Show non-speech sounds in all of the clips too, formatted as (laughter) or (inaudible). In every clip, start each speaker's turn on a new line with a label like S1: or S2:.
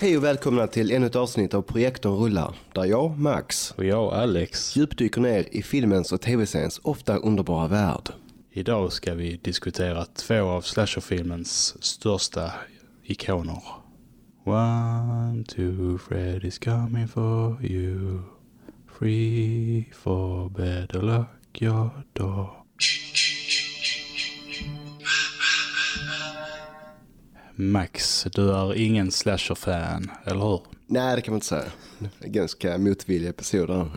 S1: Hej och välkomna till ännu ett avsnitt av Projektorn rullar, där jag, Max,
S2: Och jag, Alex.
S1: djupdyker ner i filmens och tv-seriens ofta underbara värld.
S2: Idag ska vi diskutera två av slasherfilmens största ikoner. One, two, Freddy's coming for you. Free for better luck your door. Max, du är ingen slasher-fan, eller hur?
S1: Nej, det kan man inte säga. Ganska motvilliga episoder.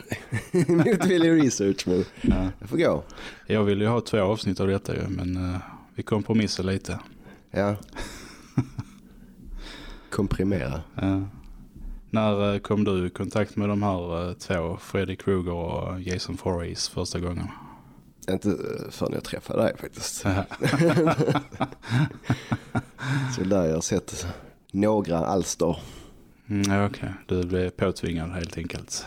S1: (laughs) Motvillig research, men
S2: Ja.
S1: det får gå.
S2: Jag vill ju ha två avsnitt av detta men eh, vi kompromissar lite.
S1: Ja. Komprimera.
S2: Ja. När eh, kom du i kontakt med de här eh, två, Freddy Krueger och Jason Voorhees första gången?
S1: Inte eh, förrän jag träffade dig faktiskt. (laughs) Så där jag har sett några alster.
S2: Mm, okej. Du blev påtvingad helt enkelt.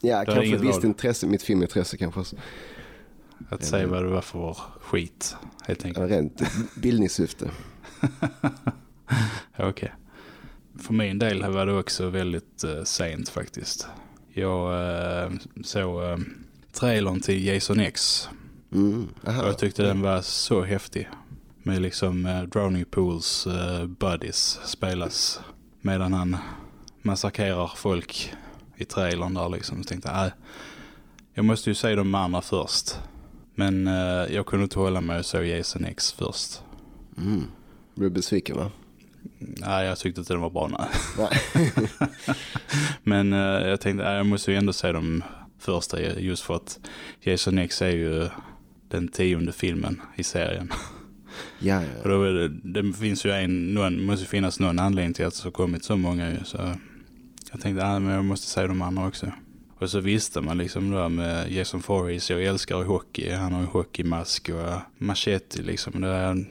S1: Ja,
S2: har
S1: kanske visst intresse, mitt filmintresse kanske.
S2: Att säga vad det var för skit, helt enkelt.
S1: Ja, Rent bildningssyfte. (laughs)
S2: Okej. För min del var det också väldigt uh, sent faktiskt. Jag uh, såg uh, trailern till Jason X
S1: Mm.
S2: Jag tyckte den var så häftig. Med liksom uh, Drowning Pools uh, buddies spelas medan han massakrerar folk i trailern där liksom. Jag tänkte, äh, jag måste ju se de andra först. Men uh, jag kunde inte hålla mig och så Jason X först.
S1: Mm. Blev besviken va?
S2: Nej, jag tyckte inte den var bra. Nej.
S1: Nej. (laughs)
S2: Men eh, jag tänkte, äh, jag måste ju ändå se de första just för att Jason X är ju den tionde filmen i serien. (laughs)
S1: ja,
S2: Och
S1: ja.
S2: då är det, det finns ju en, någon, måste finnas någon anledning till att det har kommit så många ju. Så jag tänkte, äh, men jag måste se de andra också. Och så visste man liksom då med Jason Voorhees, jag älskar hockey, han har ju hockeymask och machete liksom. Det är en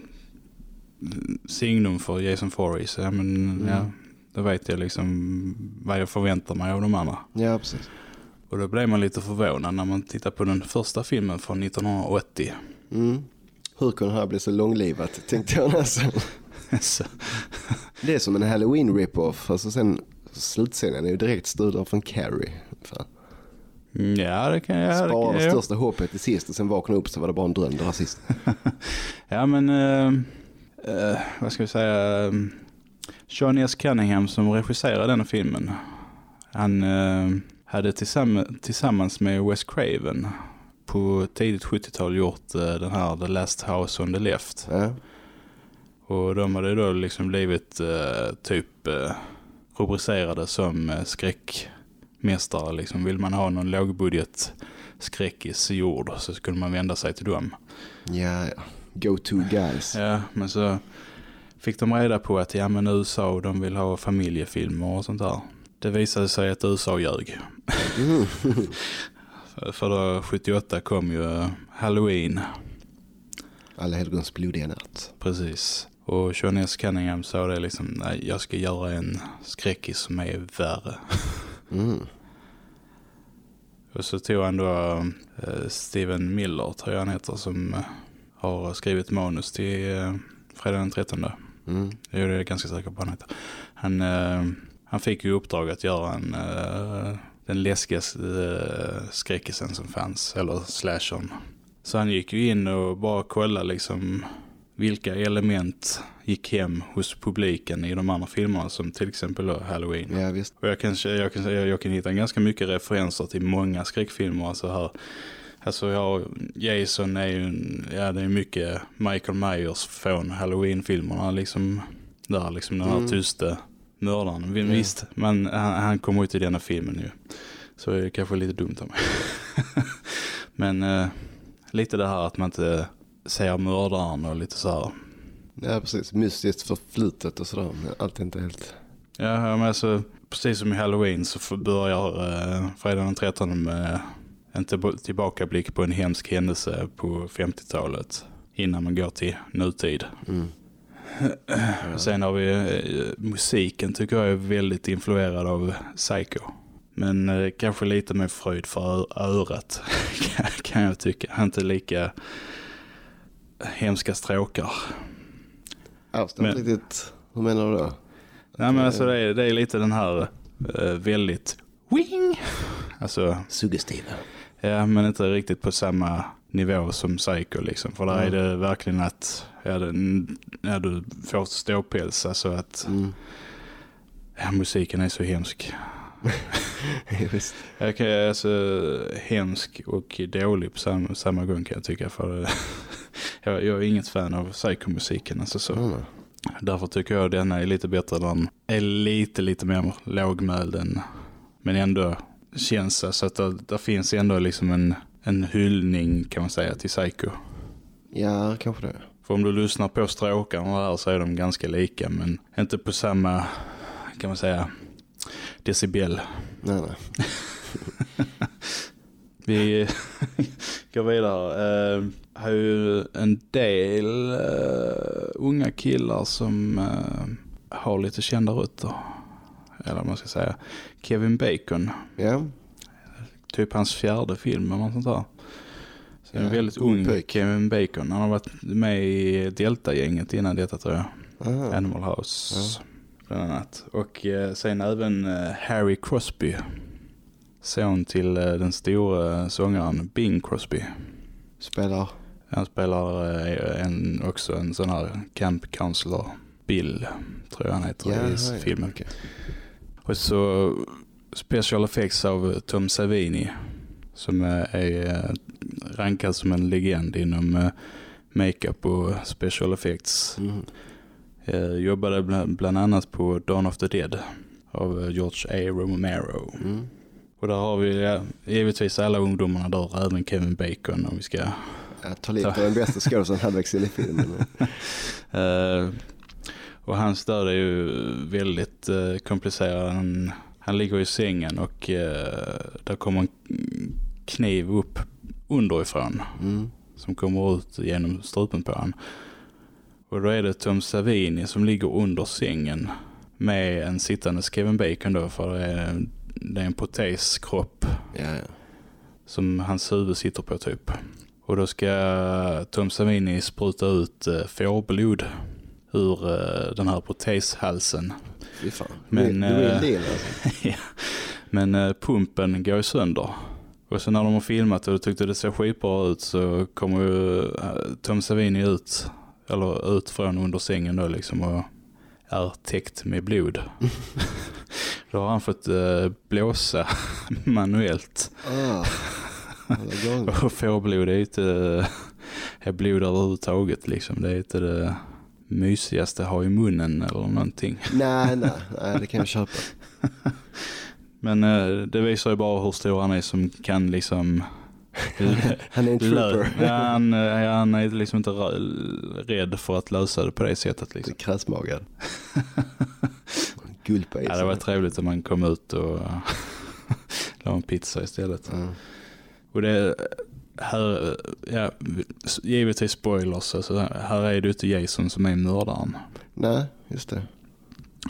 S2: signum för Jason Voorhees. Ja, men
S1: Mm.
S2: ja, då vet jag liksom vad jag förväntar mig av de andra.
S1: ja, precis.
S2: Och då blev man lite förvånad när man tittar på den första filmen från 1980.
S1: Mm. Hur kunde det här bli så långlivat tänkte jag nästan. Det är som en Halloween rip-off. Alltså sen slutscenen är ju direkt studier från Carrie. Fan.
S2: ja, det kan jag... det
S1: Spara det
S2: jag-
S1: största hoppet till sist och sen vakna upp så var det bara en dröm det var sist. (laughs)
S2: Ja, men... eh, eh, vad ska vi säga? eh, Sean S. Cunningham som regisserade den filmen. Han eh, hade tillsammans, tillsammans med Wes Craven på tidigt 70-tal gjort eh, den här The Last House on the Left.
S1: Ja.
S2: Och de hade då liksom blivit eh, typ eh, rubricerade som eh, skräckmästare. Liksom. Vill man ha någon lågbudget skräckis gjord så skulle man vända sig till dem.
S1: Ja, ja. Go-to guys.
S2: Ja, men så fick de reda på att ja men USA de vill ha familjefilmer och sånt där. Det visade sig att USA ljög.
S1: Mm. (laughs)
S2: För- då 78 kom ju eh, Halloween,
S1: Alla helgons blodiga natt.
S2: precis. Och Sean S. Cunningham sa det liksom, nej jag ska göra en skräckis som är värre. (laughs)
S1: Mm.
S2: Och så tog han då eh, Steven Miller, tror jag han heter, som eh, har skrivit manus till Fredag den 13.
S1: Mm.
S2: Det är jag ganska säker på han heter. Han, han fick ju uppdrag att göra en, eh, den läskigaste eh, skräckisen som fanns, eller slashern. Så han gick ju in och bara kollade liksom vilka element gick hem hos publiken i de andra filmerna som till exempel Halloween.
S1: Ja, visst.
S2: Och jag kan, jag, kan, jag kan hitta ganska mycket referenser till många skräckfilmer. Alltså här, alltså jag, Jason är ju, ja det är mycket Michael Myers från Halloween-filmerna liksom. Där liksom den här
S1: Mm.
S2: tysta mördaren.
S1: Ja.
S2: Visst, men han, han kommer ut i denna filmen ju. Så det är kanske lite dumt av mig. (laughs) men eh, lite det här att man inte ser mördaren och lite så här.
S1: Ja, precis. Mystiskt förflutet och sådär. Allt är inte helt...
S2: Ja, men alltså, precis som i Halloween så börjar eh, fredag den 13 med en tillba- tillbakablick på en hemsk händelse på 50-talet innan man går till nutid.
S1: Mm. (clears throat)
S2: Sen har vi eh, musiken tycker jag är väldigt influerad av Psycho. Men eh, kanske lite med fröjd för örat (laughs) kan- jag tycka. Inte lika hemska stråkar.
S1: Jag inte
S2: Men-
S1: riktigt. Hur menar du då?
S2: Nej men alltså det är, det är lite den här eh, väldigt wing. Alltså,
S1: Suggestiva.
S2: ja men inte riktigt på samma nivå som Psycho liksom. För där är det verkligen att ja, det, ja, du får ståpäls. Alltså att
S1: Mm.
S2: ja, musiken är så hemsk. (laughs)
S1: Visst.
S2: Jag kan, alltså, hemsk och dålig på samma, samma gång kan jag tycka. För (laughs) jag, jag är inget fan av psykomusiken. Alltså, så.
S1: Mm.
S2: Därför tycker jag denna är lite bättre. Den är lite, lite mer lågmäld än, men ändå känns det så att det, det finns ändå liksom en, en hyllning kan man säga till Psycho.
S1: Ja, kanske det.
S2: För om du lyssnar på stråkarna här så är de ganska lika men inte på samma, kan man säga, decibel.
S1: Nej, nej. (laughs)
S2: Vi går vidare. Uh, har ju en del eh, unga killar som eh, har lite kända rötter. Eller vad man ska säga. Kevin Bacon.
S1: Ja,
S2: Typ hans fjärde film eller något sånt där. Så en
S1: Ja,
S2: väldigt
S1: ung pojk.
S2: Kevin Bacon. Han har varit med i Delta-gänget innan detta tror jag.
S1: aha.
S2: Animal House bland annat. Och eh, sen även eh, Harry Crosby. Son till eh, den stora sångaren Bing Crosby.
S1: Spelar.
S2: Han spelar en, också en sån här camp counselor. Bill tror jag han heter
S1: Ja,
S2: i
S1: ja,
S2: filmen.
S1: okej.
S2: Och så special effects av Tom Savini. Som är rankad som en legend inom eh, makeup och special effects.
S1: Mm.
S2: Eh, jobbade bland, bland annat på Dawn of the Dead av eh, George A. Romero.
S1: Mm.
S2: Och där har vi ja, givetvis alla ungdomarna där, även Kevin Bacon om vi ska...
S1: Jag tar lite av den bästa skådisen halvvägs in i filmen. (laughs)
S2: Eh, och hans död är ju väldigt eh, komplicerad. Han, han ligger i sängen och eh, där kommer en kniv upp underifrån
S1: Mm.
S2: som kommer ut genom strupen på han. Och då är det Tom Savini som ligger under sängen med en sittande Kevin Bacon då för det är, det är en proteskropp
S1: Ja, ja.
S2: som hans huvud sitter på typ. Och då ska Tom Savini spruta ut eh, fårblod ur eh, den här proteshalsen.
S1: Fy fan.
S2: Men,
S1: Men, the real
S2: eh,
S1: deal alltså. (laughs)
S2: Ja. Men eh, pumpen går sönder. Och så när de har filmat och tyckte det såg skitbra ut så kommer ju eh, Tom Savini ut, eller ut från under sängen då liksom och är täckt med blod. (laughs) då har han fått eh, blåsa (laughs) manuellt.
S1: Ah. (laughs)
S2: Och fårblod är inte är blod överhuvudtaget liksom. Det är inte det mysigaste att ha i munnen eller någonting.
S1: nej, nej, nej, det kan jag köpa.
S2: Men eh, det visar ju bara hur stor han är som kan liksom (laughs)
S1: Han är en trooper.
S2: ja, han, eh, ja, han är liksom inte rädd för att lösa det på det sättet liksom.
S1: Kräsmagad. (laughs) Gulpa
S2: Ja, det var trevligt om man kom ut och (laughs) la en pizza istället.
S1: Ja.
S2: Och det här, ja, givetvis spoilers, alltså, här är det inte Jason som är mördaren.
S1: Nej, just det.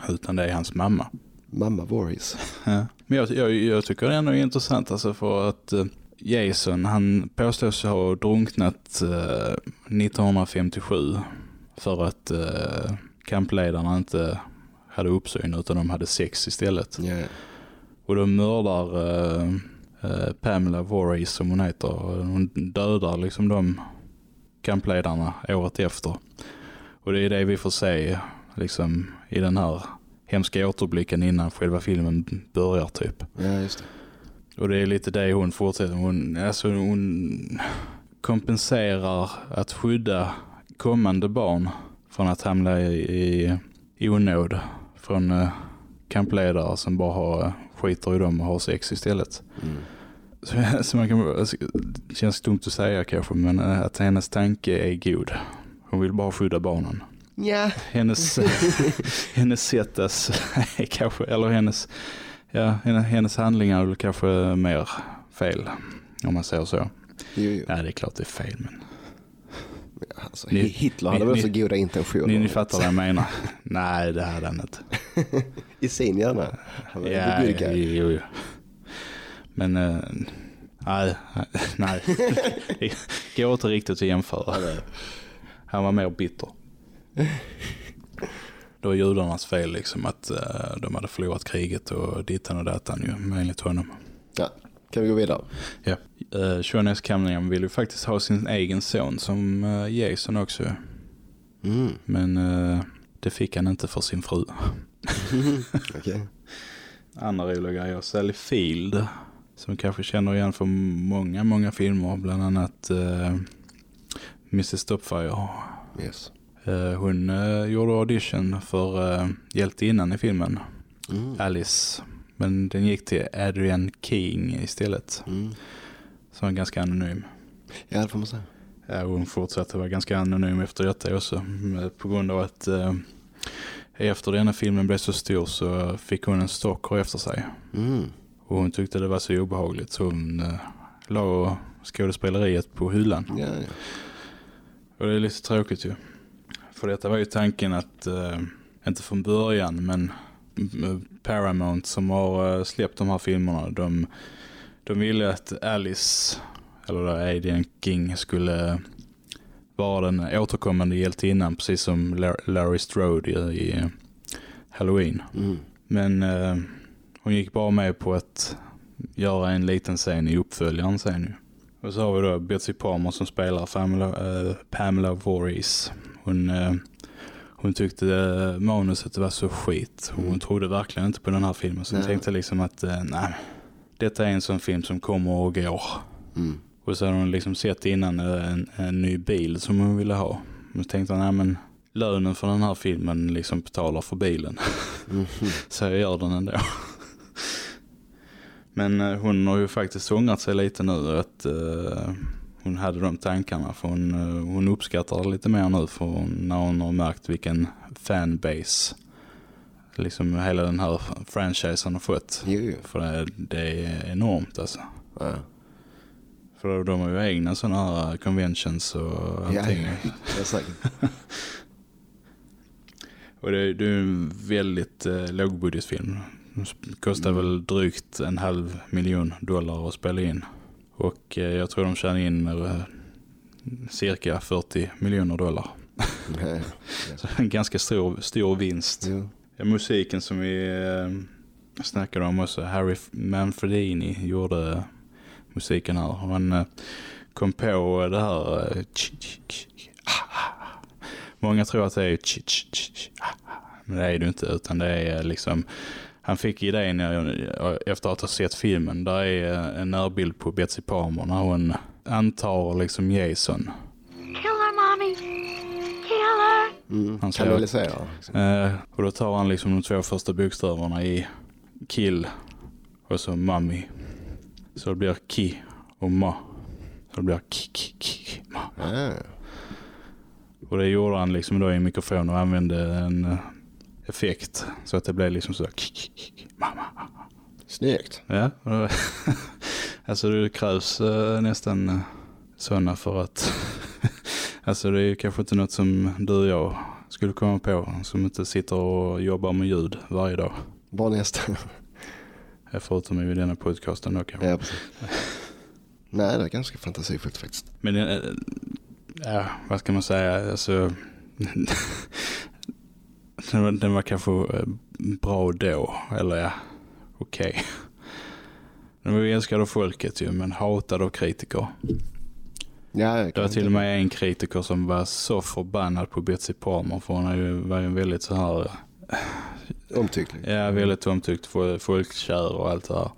S2: Utan det är hans mamma.
S1: Mamma Voorhees.
S2: Ja. Men jag, jag, jag tycker det ändå är intressant alltså för att eh, Jason han påstås ha drunknat eh, 1957 för att eh, kampledarna inte hade uppsyn utan de hade sex istället.
S1: Ja.
S2: Och då mördar eh, eh, Pamela Voorhees som hon heter. Hon dödar liksom de kampledarna året efter. Och det är det vi får se liksom i den här hemska återblicken innan själva filmen börjar typ.
S1: ja, just det.
S2: Och det är lite det hon fortsätter. Hon, alltså hon kompenserar att skydda kommande barn från att hamna i, i, i onåd från eh, kampledare som bara har, eh, skiter i dem och har sex istället.
S1: Mm.
S2: Så, (laughs) så man kan, alltså, det känns dumt att säga kanske, men eh, att hennes tanke är god. Hon vill bara skydda barnen.
S1: Ja,
S2: Hennes, (laughs) hennes sätt kanske, eller hennes, ja, hennes, handlingar är kanske mer fel. Om man säger så.
S1: jo, jo.
S2: Ja, det är klart det är fel, men
S1: Alltså,
S2: Ni-
S1: Hitler hade
S2: ni-
S1: väl så
S2: ni-
S1: goda intentioner.
S2: ni, ni fattar vad jag menar. Nej, det hade han inte. (laughs)
S1: I sin hjärna. Han var
S2: Ja,
S1: guy.
S2: jo, jo. Men, eh, nej, nej. (laughs) Det går inte riktigt att jämföra. Han var mer bitter. Det var judarnas fel liksom att uh, de hade förlorat kriget och dittan och datan ju, enligt honom.
S1: Ja, kan vi gå vidare?
S2: Ja. Uh, Sean S. Cunningham ville ju faktiskt ha sin egen son som uh, Jason också.
S1: Mm.
S2: Men uh, det fick han inte för sin fru. (laughs)
S1: Okej.
S2: Andra roliga grejer. Sally Field som kanske känner igen från många, många filmer. Bland annat Mrs. Stopfire.
S1: Yes.
S2: Uh, hon uh, gjorde audition för uh, hjältinnan i filmen.
S1: Mm.
S2: Alice. Men den gick till Adrian King istället.
S1: Mm.
S2: Som var ganska anonym.
S1: Ja, det får man säga.
S2: Ja, hon fortsatte vara ganska anonym efter detta också. På grund av att eh, efter denna filmen blev så stor så fick hon en stalker efter sig.
S1: Mm.
S2: Och hon tyckte det var så obehagligt så hon eh, la skådespeleriet på hyllan.
S1: Ja, ja.
S2: Och det är lite tråkigt ju. För detta var ju tanken att, eh, inte från början men mm, Paramount som har eh, släppt de här filmerna, de, de ville att Alice, eller då Adrian King, skulle vara den återkommande hjältinnan precis som Lar- Larry Strode i, i Halloween.
S1: Mm.
S2: Men eh, hon gick bara med på att göra en liten scen i uppföljaren sen ju. Och så har vi då Betsy Palmer som spelar Pamela, eh, Pamela Voorhees. Hon, eh, hon tyckte manuset var så skit. Hon
S1: Mm.
S2: trodde verkligen inte på den här filmen. Så hon
S1: Nej.
S2: tänkte liksom att eh, nej, detta är en sån film som kommer och går.
S1: Mm.
S2: Och så hade hon liksom sett innan eh, en, en ny bil som hon ville ha. Så tänkte hon, nej men lönen för den här filmen liksom betalar för bilen.
S1: Mhm. (laughs)
S2: Så jag gör den ändå. Men hon har ju faktiskt ångrat sig lite nu att hon hade de tankarna. För hon, eh, hon uppskattar det lite mer nu för när hon har märkt vilken fanbase liksom hela den här franchisen har fått.
S1: Jo, jo.
S2: För det, det är enormt alltså.
S1: Ja.
S2: För de har ju egna sådana här conventions och allting.
S1: Ja, ja, säkert. (laughs) (laughs)
S2: Och det, det är en väldigt eh, lågbudgetfilm. Kostar
S1: Mm.
S2: väl drygt en halv miljon dollar att spela in. Och eh, jag tror de tjänar in eh, cirka 40 miljoner dollar. (laughs) Så en ganska stor, stor vinst. Ja, musiken som vi eh, snackade om också, Harry Manfredini gjorde musiken här. Han kom på det här. Tch, ah, ah. Många tror att det är ah, ah. men det är det inte utan det är liksom han fick idén efter att ha sett filmen. Där är eh, en närbild på Betsy Palmer när hon antar liksom Jason.
S3: Kill her, mommy. Kill her.
S1: Mm.
S2: Han säger-
S1: Kanalisera. Liksom.
S2: Eh, och då tar han liksom de två första bokstäverna i kill och så mummy. Så det blir ki och ma. Så det blir ki, ki, ki, ma.
S1: Ja.
S2: Och det gjorde han liksom då i mikrofon och använde en eh, effekt så att det blev liksom så ki, ki, ki, ki, ma, ma.
S1: Snyggt.
S2: Ja, (laughs) alltså det krävs eh, nästan eh, sådana för att (laughs) alltså det är kanske inte något som du och jag skulle komma på som inte sitter och jobbar med ljud varje dag.
S1: Bara nästa.
S2: Ja, Förutom i denna podcasten då kanske.
S1: ja. (laughs) Nej, det är ganska fantasifullt faktiskt.
S2: Men eh, ja, vad ska man säga? Alltså, den, var, den var kanske eh, bra då. Eller ja, okej. Den var älskad av folket ju, men hatad av kritiker.
S1: Ja,
S2: Det
S1: kan
S2: var till och med en kritiker som var så förbannad på Betsy Palmer. För hon var ju en väldigt så här,
S1: Omtycklig.
S2: ja väldigt omtyckt, fo- folkkär och allt det här.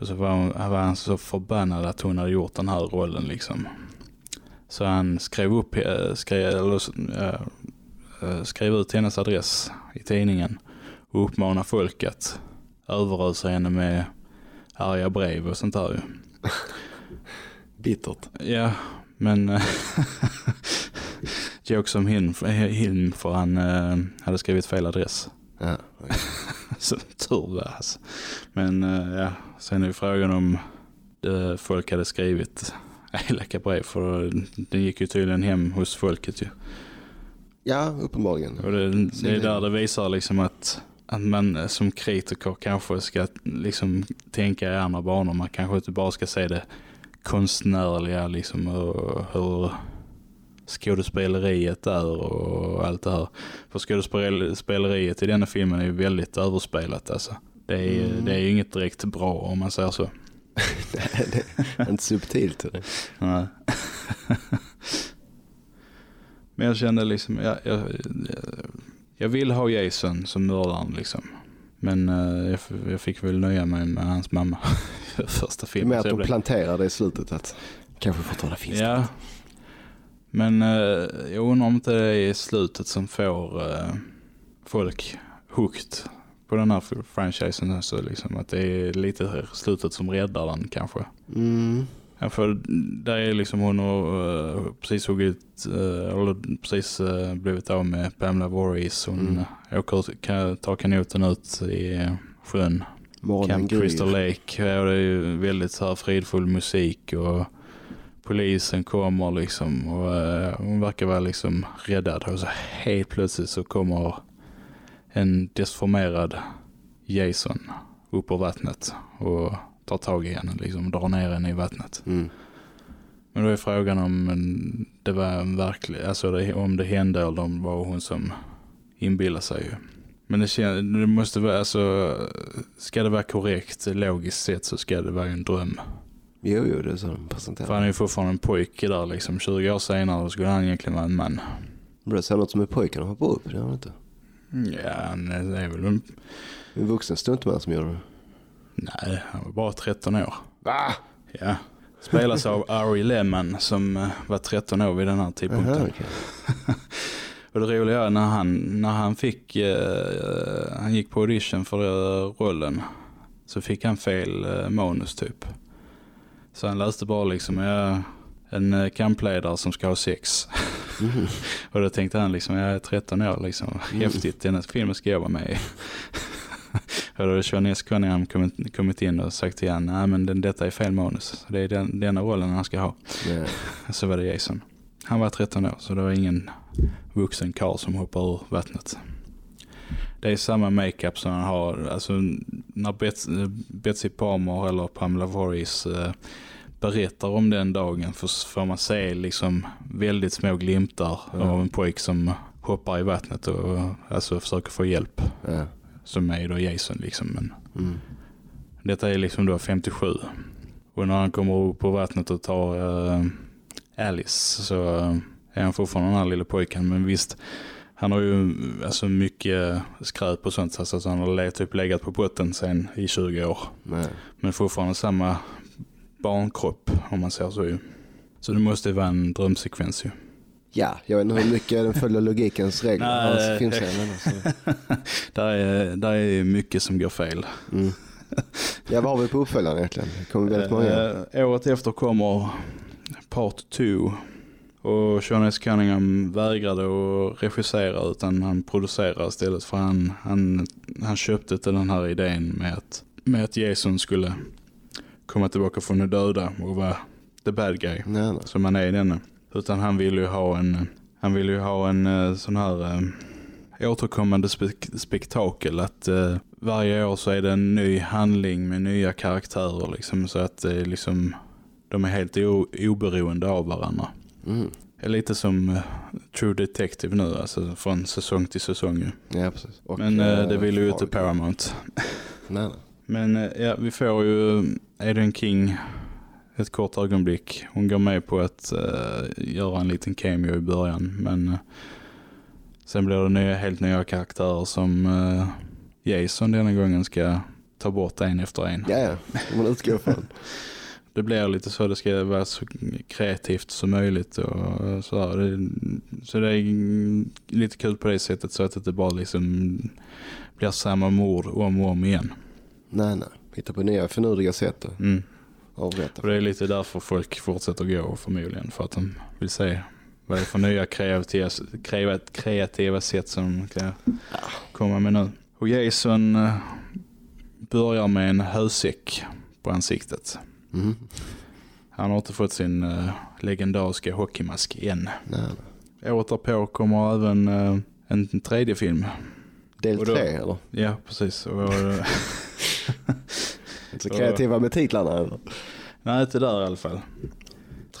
S2: Och så var, hon, var han så förbannad att hon hade gjort den här rollen liksom. Så han skrev upp, eh, skrev, eller, eh, eh, skrev ut hennes adress i tidningen och uppmanade folk att överösa henne med arga brev och sånt där. (laughs)
S1: Bittert.
S2: Ja, men eh, (laughs) jokes om him, för han eh, hade skrivit fel adress.
S1: Ja, okej. (laughs)
S2: Så tur var alltså. Men eh, ja, sen är ju frågan om eh, folk hade skrivit elaka brev för den gick ju tydligen hem hos folket ju.
S1: Ja uppenbarligen.
S2: Och det, det är där det visar liksom att, att man som kritiker kanske ska liksom tänka i andra banor. Man kanske inte bara ska se det konstnärliga liksom och hur skådespeleriet där och allt det här. För skådespeleriet i denna filmen är ju väldigt överspelat alltså. Det är,
S1: Mm.
S2: det är ju inget direkt bra om man säger så. (laughs)
S1: Nej, det är inte subtilt.
S2: Nej. (laughs) Men jag kände liksom, jag, jag, jag vill ha Jason som mördaren liksom. Men eh, jag, jag fick väl nöja mig med hans mamma (laughs) första
S1: Det
S2: filmen.
S1: mer att
S2: så
S1: de
S2: blev-
S1: planterar det i slutet att kanske fortfarande finns det.
S2: Ja. Men eh, jag undrar om inte det är slutet som får eh, folk hooked på den här fr- franchisen. Alltså liksom att det är lite slutet som räddar den kanske.
S1: Mm.
S2: Ja, för där är liksom hon har eh, precis huggit, eh, eller precis eh, blivit av med Pamela Voorhees. Hon
S1: Mm.
S2: åker kan, tar kanoten ut i sjön.
S1: Morgonen
S2: Camp
S1: gryr.
S2: Crystal Lake. Ja, det är ju väldigt så här fridfull musik och polisen kommer liksom och hon verkar vara liksom räddad. Och så helt plötsligt så kommer en desformerad Jason upp ur vattnet och tar tag i henne liksom och drar ner henne i vattnet.
S1: Mm.
S2: Men då är frågan om det var en verklig, alltså det, om det hände eller om det var hon som inbillar sig ju. Men det, kän, det måste vara, alltså, ska det vara korrekt logiskt sett så ska det vara en dröm.
S1: Jo, jo, det är så de
S2: För han
S1: presenterar.
S2: är ju fortfarande en pojke där liksom, 20 år senare skulle han egentligen vara en man.
S1: Det ser något som är pojken och hoppar upp, det gör han inte.
S2: Ja, är det är väl en,
S1: En vuxen stuntman som gör det.
S2: Nej, han var bara 13 år.
S1: Va?
S2: Ja. Spelas av Ari Lehman som eh, var 13 år vid den här tidpunkten.
S1: Aha, okej. (laughs)
S2: Och det roliga är när han, när han fick, eh, han gick på audition för eh, rollen så fick han fel eh, manus typ. Så han läste bara liksom, ja, en eh, kampledare som ska ha sex.
S1: Mhm. (laughs)
S2: Och då tänkte han liksom, jag är 13 år liksom, häftigt, den här filmen ska jag vara med i. Och då hade Sean S. Cunningham kommit, kommit in och sagt till honom, nej men den, detta är fel manus. Det är den, denna rollen han ska ha.
S1: Ja. (laughs)
S2: Så var det Jason. Han var 13 år så det var ingen vuxen karl som hoppar ur vattnet. Det är samma makeup som han har. Alltså när Bets, Betsy Palmer eller Pamela Voorhees eh, berättar om den dagen får, får man se liksom väldigt små glimtar
S1: Ja.
S2: av en pojk som hoppar i vattnet och alltså försöker få hjälp.
S1: Ja.
S2: Som är då Jason liksom. Men
S1: Mm.
S2: detta är liksom då 57. Och när han kommer upp på vattnet och tar eh, Alice så eh, är han fortfarande den här lilla pojken. Men visst, han har ju alltså mycket skräp och sånt. Alltså, så han har typ legat på botten sen i 20 år.
S1: Nej.
S2: Men fortfarande samma barnkropp om man säger så ju. Så det måste vara en drömsekvens ju.
S1: Ja, jag vet inte hur mycket den följer logikens regler. Men alltså. (laughs)
S2: Där är, där är mycket som går fel.
S1: mm. Ja, vad har vi på uppföljaren egentligen? Det kommer väldigt många.
S2: Eh, året efter kommer Part 2. Och Sean S. Cunningham vägrade att regissera utan han producerade istället för han, han, han köpte till den här idén med att, med att Jason skulle komma tillbaka från de döda och vara the bad guy
S1: Nej, nej.
S2: som han är i denna. Utan han ville ju ha en, han ville ju ha en eh, sån här eh, återkommande spek- spektakel. Att eh, varje år så är det en ny handling med nya karaktärer liksom. Så att eh, liksom, de är helt oberoende av varandra.
S1: Mm.
S2: Det är lite som eh, True Detective nu, alltså från säsong till säsong.
S1: Ja, precis. Och,
S2: Men eh, det vill ju inte. Paramount.
S1: Nej, nej.
S2: Men ja, vi får ju Adrian King ett kort ögonblick. Hon går med på att eh, göra en liten cameo i början. Men eh, sen blir det nya, helt nya karaktärer som eh, Jason denna gången ska ta bort en efter en.
S1: Ja, ja. Man utgår från. (laughs)
S2: Det blir lite så, det ska vara så kreativt som möjligt. Och så. Det, så det är lite kul på det sättet så att det inte bara liksom blir samma mord om och om igen.
S1: Nej, nej. Hitta på nya finurliga sätt
S2: Mm.
S1: Avrätta.
S2: Och det är lite därför folk fortsätter gå förmodligen. För att de vill se vad det är för nya kreativa, kreativa, kreativa sätt som de kan komma med nu. Och Jason eh, börjar med en hösäck på ansiktet.
S1: Mm.
S2: Han har inte fått sin eh, legendariska hockeymask än.
S1: Nej.
S2: Året därpå kommer även eh, en tredje film.
S1: Del
S2: då-
S1: tre, eller?
S2: Ja, precis. Och, (laughs) (laughs)
S1: Så kreativa med titlarna,
S2: nej, inte där i alla fall.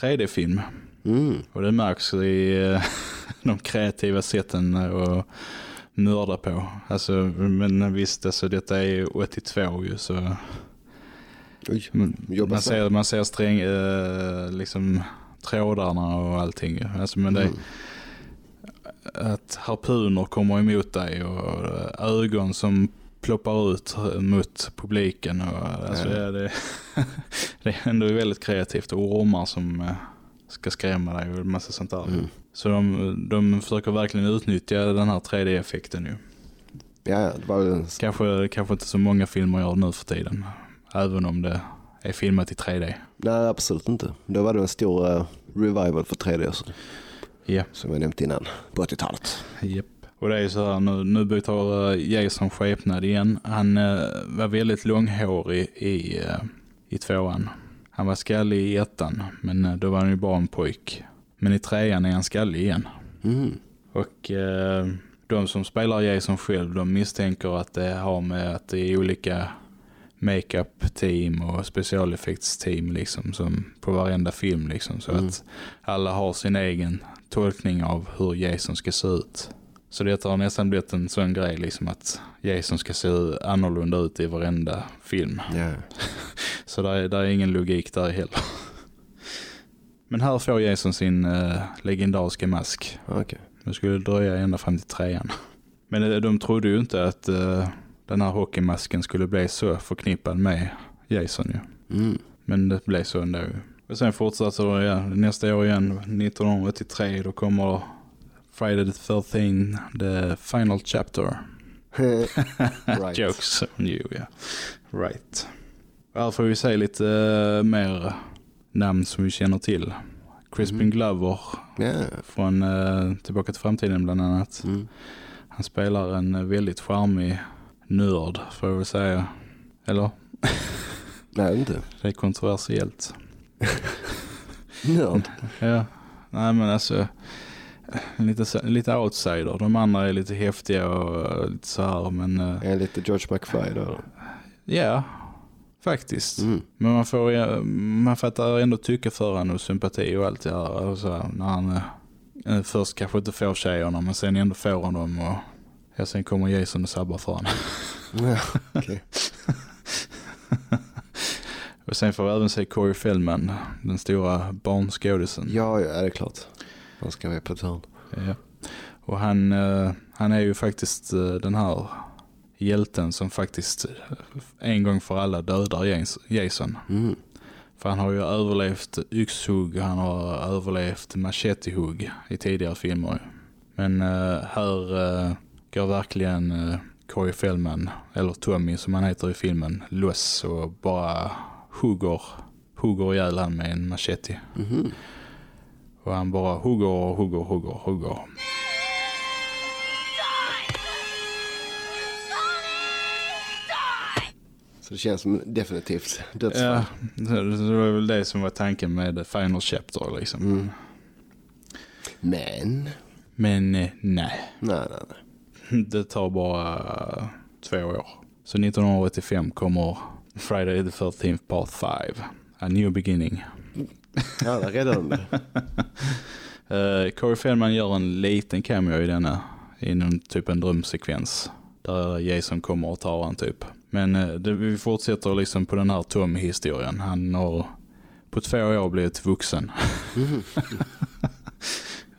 S2: 3D-film.
S1: Mm.
S2: Och det märks i eh, (laughs) de kreativa sätten att mörda på. Alltså, men visst, alltså, detta är ju 82 ju så
S1: Oj,
S2: man,
S1: jobbar
S2: man, ser, man ser sträng, eh, liksom trådarna och allting. Alltså, men det,
S1: Mm.
S2: att harpuner kommer emot dig och eh, ögon som ploppar ut mot publiken. Och, alltså,
S1: Ja.
S2: det, (laughs) det är ändå väldigt kreativt. Och ormar som eh, ska skrämma dig och massa sånt där.
S1: Mm.
S2: Så de, de försöker verkligen utnyttja den här 3D-effekten ju.
S1: Ja, det var en...
S2: Kanske, kanske inte så många filmer gör nu för tiden. Även om det är filmat i 3D.
S1: Nej, absolut inte. Då var det en stor eh, revival för 3D så,
S2: Ja.
S1: som jag nämnt innan, på 80-talet.
S2: Japp. Och det är så här, nu, nu byter eh, Jason skepnad igen. Han eh, var väldigt långhårig i, eh, i tvåan. Han var skallig i ettan, men eh, då var han ju bara en pojk. Men i trean är han skallig igen.
S1: Mm.
S2: Och eh, de som spelar Jason själv, de misstänker att det har med att det är olika makeup-team och specialeffektsteam liksom, som på varenda film. Liksom, så
S1: Mm.
S2: att alla har sin egen tolkning av hur Jason ska se ut. Så det har nästan blivit en sån grej liksom att Jason ska se annorlunda ut i varenda film.
S1: Ja. (laughs)
S2: Så där är, där är ingen logik där heller. Men här får Jason sin eh, legendariska mask.
S1: Okej.
S2: Det skulle dröja ända fram till trean. Men eh, de trodde ju inte att eh, den här hockeymasken skulle bli så förknippad med Jason ju.
S1: Mm.
S2: Men det blev så ändå. ju. Och sen fortsatte det igen. Nästa år igen, 1983, då kommer Friday the 13 the final chapter. (laughs)
S1: right. (laughs)
S2: Jokes on you, ja. Right. Här får vi se lite eh, mer namn som vi känner till. Crispin
S1: Mhm.
S2: Glover
S1: Ja.
S2: från eh, Tillbaka till framtiden bland annat.
S1: Mm.
S2: Han spelar en eh, väldigt charmig nörd får jag väl säga. Eller? (laughs)
S1: Nej, inte.
S2: Det är kontroversiellt.
S1: Nörd.
S2: Ja, nej men alltså (laughs) lite, lite outsider. De andra är lite häftiga och eh, lite så här men eh,
S1: Är lite George McFly då.
S2: ja, faktiskt.
S1: Mm.
S2: Men man får man fattar ändå tycka för honom och sympati och allt det här. Och så här, när han eh, först kanske inte får tjejerna men sen ändå får han dem och ja, sen kommer Jason och sabbar för honom. (laughs)
S1: Ja, okej. (laughs)
S2: Och sen får vi även se Corey Feldman, den stora barnskådisen.
S1: Ja, ja, det är klart. Han ska med på hörn.
S2: Ja. Och han, eh, han är ju faktiskt eh, den här hjälten som faktiskt eh, en gång för alla dödar Jas- Jason.
S1: Mm.
S2: För han har ju överlevt yxhugg han har överlevt machetehugg i tidigare filmer. Men här går verkligen uh, Corey Feldman, eller Tommy som han heter i filmen, loss och bara hugger, hugger ihjäl han med en machete.
S1: Mhm.
S2: Och han bara hugger och hugger, hugger, hugger.
S1: Så det känns som definitivt dödsfall.
S2: Ja, det det var väl det som var tanken med Final Chapter liksom.
S1: Mm. Men,
S2: Men eh, nej,
S1: nej, nej, nej. (laughs)
S2: det tar bara eh, två år. Så 1985 kommer Friday the 13th Part 5, A New Beginning.
S1: Ja, där räddade (laughs) de det.
S2: Uh, Corey Feldman gör en liten cameo i denna, i någon typ en drömsekvens. Där Jason kommer och tar han typ. Men eh, det, vi fortsätter liksom på den här Tommy-historien. Han har på två år blivit vuxen. (laughs)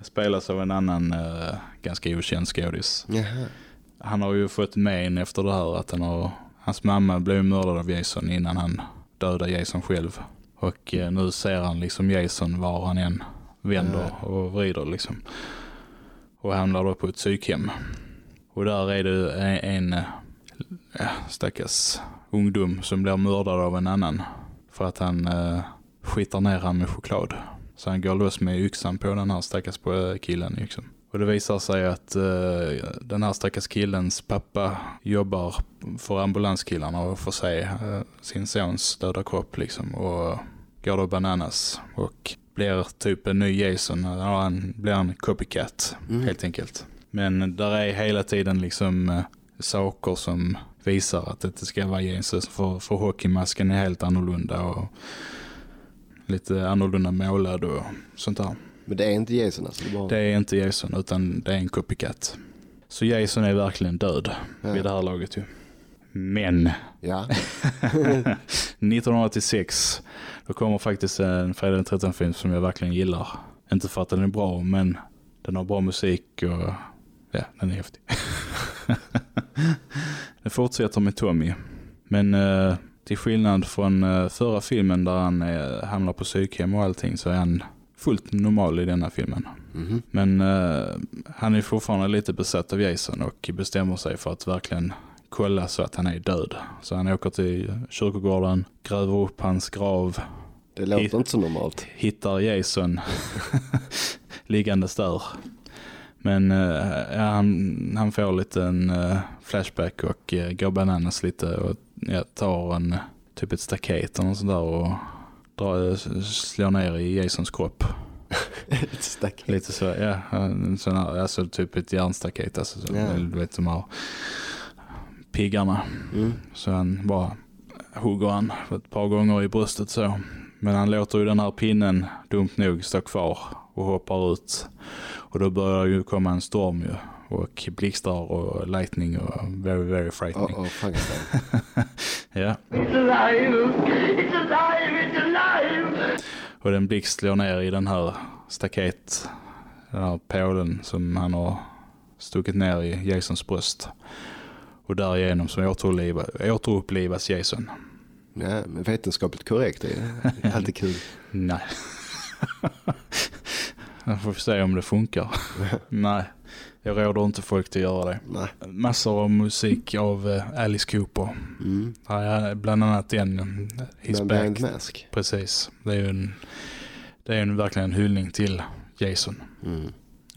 S2: Spelas av en annan eh, ganska okänd skådis.
S1: Jaha.
S2: Han har ju fått men efter det här att han har, hans mamma blev mördad av Jason innan han dödade Jason själv. Och eh, nu ser han liksom Jason var han än vänder och vrider liksom. Och hamnar då på ett psykhem. Och där är det en, en eh, stackars ungdom som blir mördad av en annan. För att han eh, skitar ner han med choklad. Så han går loss med yxan på den här stackars på- killen liksom. Och det visar sig att eh, den här stackars killens pappa jobbar för ambulanskillarna och får se eh, sin sons döda kropp liksom. Och går då bananas och blir typ en ny Jason. Ja, han blir en copycat
S1: Mm.
S2: helt enkelt. Men där är hela tiden liksom eh, saker som visar att det inte ska vara Jesus. För, för hockeymasken är helt annorlunda och lite annorlunda målad och sånt där.
S1: Men det är inte Jason alltså? Det är bara...
S2: Det är inte Jason utan det är en copycat. Så Jason är verkligen död
S1: Ja.
S2: vid det här laget ju. Men
S1: Ja. (laughs) (laughs)
S2: 1986 då kommer faktiskt en Fredag den 13 film som jag verkligen gillar. Inte för att den är bra men den har bra musik och ja, den är häftig. (laughs) den fortsätter med Tommy. Men eh, till skillnad från eh, förra filmen där han eh, hamnar på psykhem och allting så är han fullt normal i denna filmen.
S1: Mhm.
S2: Men eh, han är fortfarande lite besatt av Jason och bestämmer sig för att verkligen kolla så att han är död. Så han åker till kyrkogården, gräver upp hans grav,
S1: Det låter
S2: Hit-
S1: inte så normalt.
S2: hittar Jason (laughs) liggandes där. Men eh, han, han får lite en eh, flashback och uh, går bananas lite och ja, tar en typ ett staket eller något sånt där och drar, slår ner i Jasons kropp. (laughs)
S1: Ett staket.
S2: Lite så, ja, en sån här, alltså typ ett järnstaket, alltså så,
S1: Ja.
S2: du vet de här piggarna.
S1: Mm.
S2: Så han bara hugger han ett par gånger i bröstet så. Men han låter ju den här pinnen dumt nog stå kvar och hoppar ut. Och då börjar ju komma en storm ju. Och blixtar och lightning och very very frightening.
S1: Oh, oh, Frankenstein. (laughs)
S2: Ja.
S3: It's alive! It's alive!
S2: Och den blixt slår ner i den här staket, den här pålen som han har stuckit ner i Jasons bröst. Och därigenom återuppliva, återupplivas Jason.
S1: Ja, men vetenskapligt korrekt det är alltid kul. (laughs)
S2: Nej. (laughs) Jag får se om det funkar. (laughs) Nej, jag råder inte folk till att göra det.
S1: Nej.
S2: Massor av musik av eh, Alice Cooper.
S1: Mm.
S2: Är bland annat den, um, He's
S1: Men
S2: Back.
S1: Mask.
S2: Precis, det är ju en, det är en, verkligen en hyllning till Jason.
S1: Mm.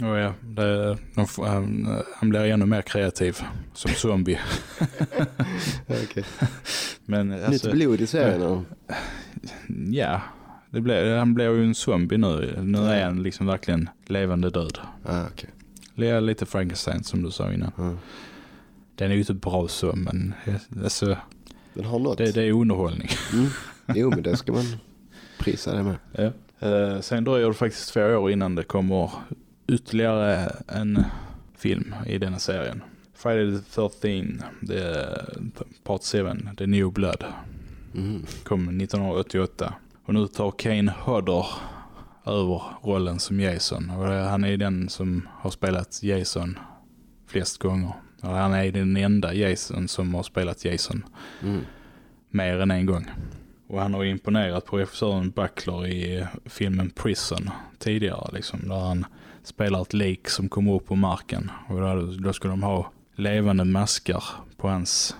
S2: Och ja, det, de, han, han blir ännu mer kreativ som zombie. (laughs)
S1: Okej.
S2: Men alltså,
S1: Nytt blod i serien.
S2: ja, det blev, han blev ju en zombie nu. Nu är han liksom verkligen levande död.
S1: Ah, okej.
S2: Det är lite Frankenstein som du sa innan.
S1: Ja.
S2: Den är ju inte bra så, men alltså,
S1: Den har något.
S2: det, det är underhållning.
S1: Mm. Jo, men det ska man prisa det med.
S2: Ja. Eh, sen dröjer det faktiskt två år innan det kommer ytterligare en film i denna serien. Friday the 13, det är part 7, The New Blood,
S1: Mm.
S2: kom 1988. Och nu tar Kane Hodder över rollen som Jason. Och han är den som har spelat Jason flest gånger. Och han är den enda Jason som har spelat Jason
S1: Mm.
S2: mer än en gång. Och han har imponerat på regissören Buckler i filmen Prison tidigare. Liksom, där han spelar ett lik som kommer upp på marken. Och då, då skulle de ha levande maskar på hans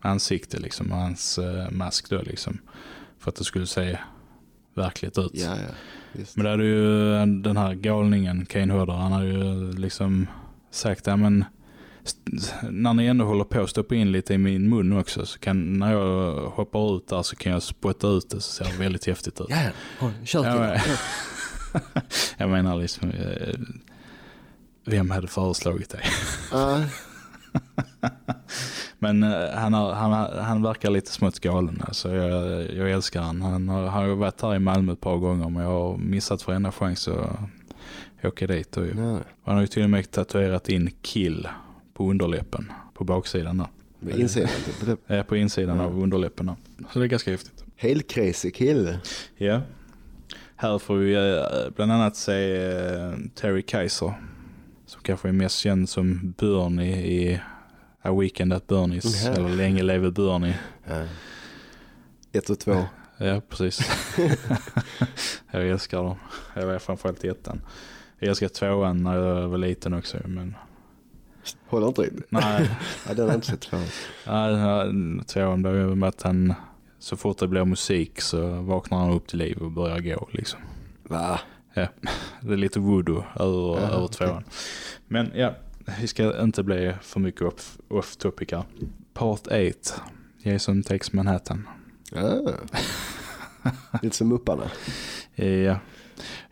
S2: ansikte, liksom, och hans eh, mask då liksom. För att det skulle se verkligt ut.
S1: Ja, ja.
S2: Men det hade ju den här galningen Kane Hodder, han har ju liksom sagt, ja men när ni ändå håller på att stoppa in lite i min mun också så kan, när jag hoppar ut där så kan jag spotta ut det så ser det väldigt häftigt ut.
S1: Ja, ja. Kör
S2: Ja,
S1: till.
S2: men- (laughs) jag menar liksom, eh, vem hade föreslagit det?
S1: Ja. (laughs) (laughs)
S2: Men eh, han, har, han, har- han verkar lite smått galen. Alltså jag, jag älskar han. Han har, han har varit här i Malmö ett par gånger men jag har missat varenda chans att åka dit. Och,
S1: Ja.
S2: han har ju till och med tatuerat in kill på underläppen. På baksidan där.
S1: Med insidan typ.
S2: Eh, På insidan
S1: Ja.
S2: av underläppen där. Så det är ganska häftigt.
S1: Helt crazy kille.
S2: Ja. Här får vi eh, bland annat se eh, Terry Kaiser. Kanske är mest känd som Bernie i A Weekend at Bernies.
S1: Ja.
S2: Eller Länge leve Bernie.
S1: Ja. Ett och två.
S2: Ja, precis. (laughs) jag älskar dem. Jag var framförallt ettan. Jag älskar tvåan när jag var liten också. Men
S1: Håller inte riktigt.
S2: nej, (laughs)
S1: Ja, den har inte sett förut.
S2: nej tvåan börjar med att han så fort det blir musik så vaknar han upp till liv och börjar gå liksom.
S1: Va?
S2: Det är lite voodoo över,
S1: Ja,
S2: över tvåan. Men ja, vi ska inte bli för mycket off, off topic här. Part 8. Jason takes Manhattan.
S1: Ja. Lite som Mupparna.
S2: Ja,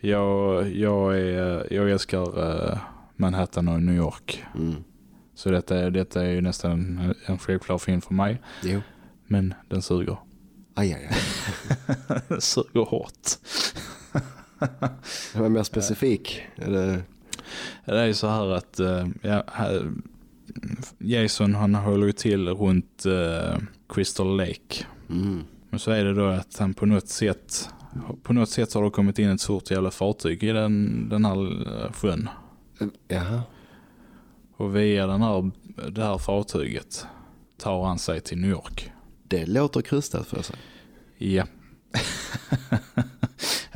S2: jag, jag, är, jag älskar eh, Manhattan och New York.
S1: Mm.
S2: Så detta, är- detta är ju nästan en, en självklar film för mig.
S1: Jo.
S2: Men den suger.
S1: Aj, aj, aj. (laughs)
S2: suger hårt.
S1: Är mer specifik. Är det...
S2: Är ju så här att eh, ja, Jason han håller ju till runt eh, Crystal Lake.
S1: Mm.
S2: Men så är det då att han på något sätt på något sätt har det kommit in ett stort jävla fartyg i den, den här eh, sjön.
S1: Jaha.
S2: Och via den här, det här fartyget tar han sig till New York.
S1: Det låter krystat för sig.
S2: Ja. (laughs)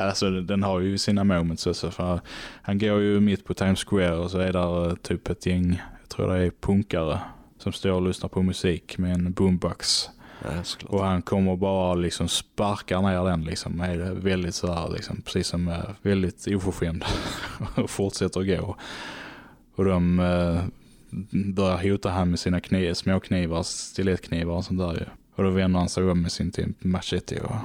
S2: alltså den har ju sina moments också. För han går ju mitt på Times Square och så är där eh, typ ett gäng, jag tror det är punkare som står och lyssnar på musik med en boombox.
S1: Ja.
S2: Och han kommer bara liksom sparkar ner den liksom. Är väldigt sådär liksom, precis som eh, väldigt oförskämd. (laughs) och fortsätter gå. Och de eh, börjar hota han med sina kniv, småknivar, stilettknivar och sånt där ju. Och då vänder han sig om med sin typ machete och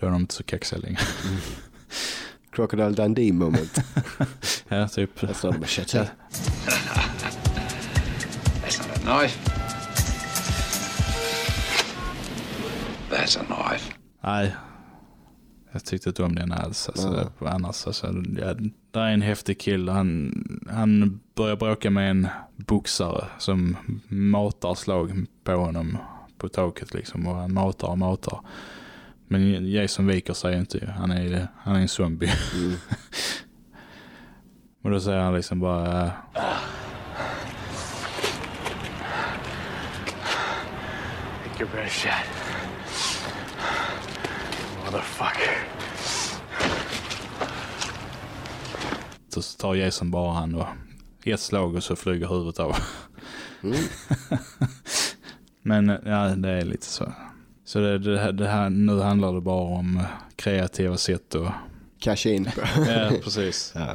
S2: då är de inte så kaxiga längre. (laughs)
S1: Crocodile Dundee moment. (laughs)
S2: ja, typ.
S1: That's not a machete.
S4: That's not a knife. That's a knife.
S2: Nej, jag tyckte inte om den alls. Alltså,
S1: Nej.
S2: annars, alltså, ja, det är en häftig kille. Han, han börjar bråka med en boxare som matar slag på honom på taket liksom. Och han matar och matar. Men Jason viker sig inte. Han är, han är en zombie.
S1: Mm. (laughs)
S2: och då säger han liksom bara... äh,
S4: Take your best shot. Motherfucker.
S2: Så tar Jason bara han och ett slag och så flyger huvudet av.
S1: Mm. (laughs)
S2: Men ja, det är lite så. Så det, det, här- det här, nu handlar det bara om eh, kreativa sätt och...
S1: Cash in. (laughs)
S2: Ja, precis.
S1: ja.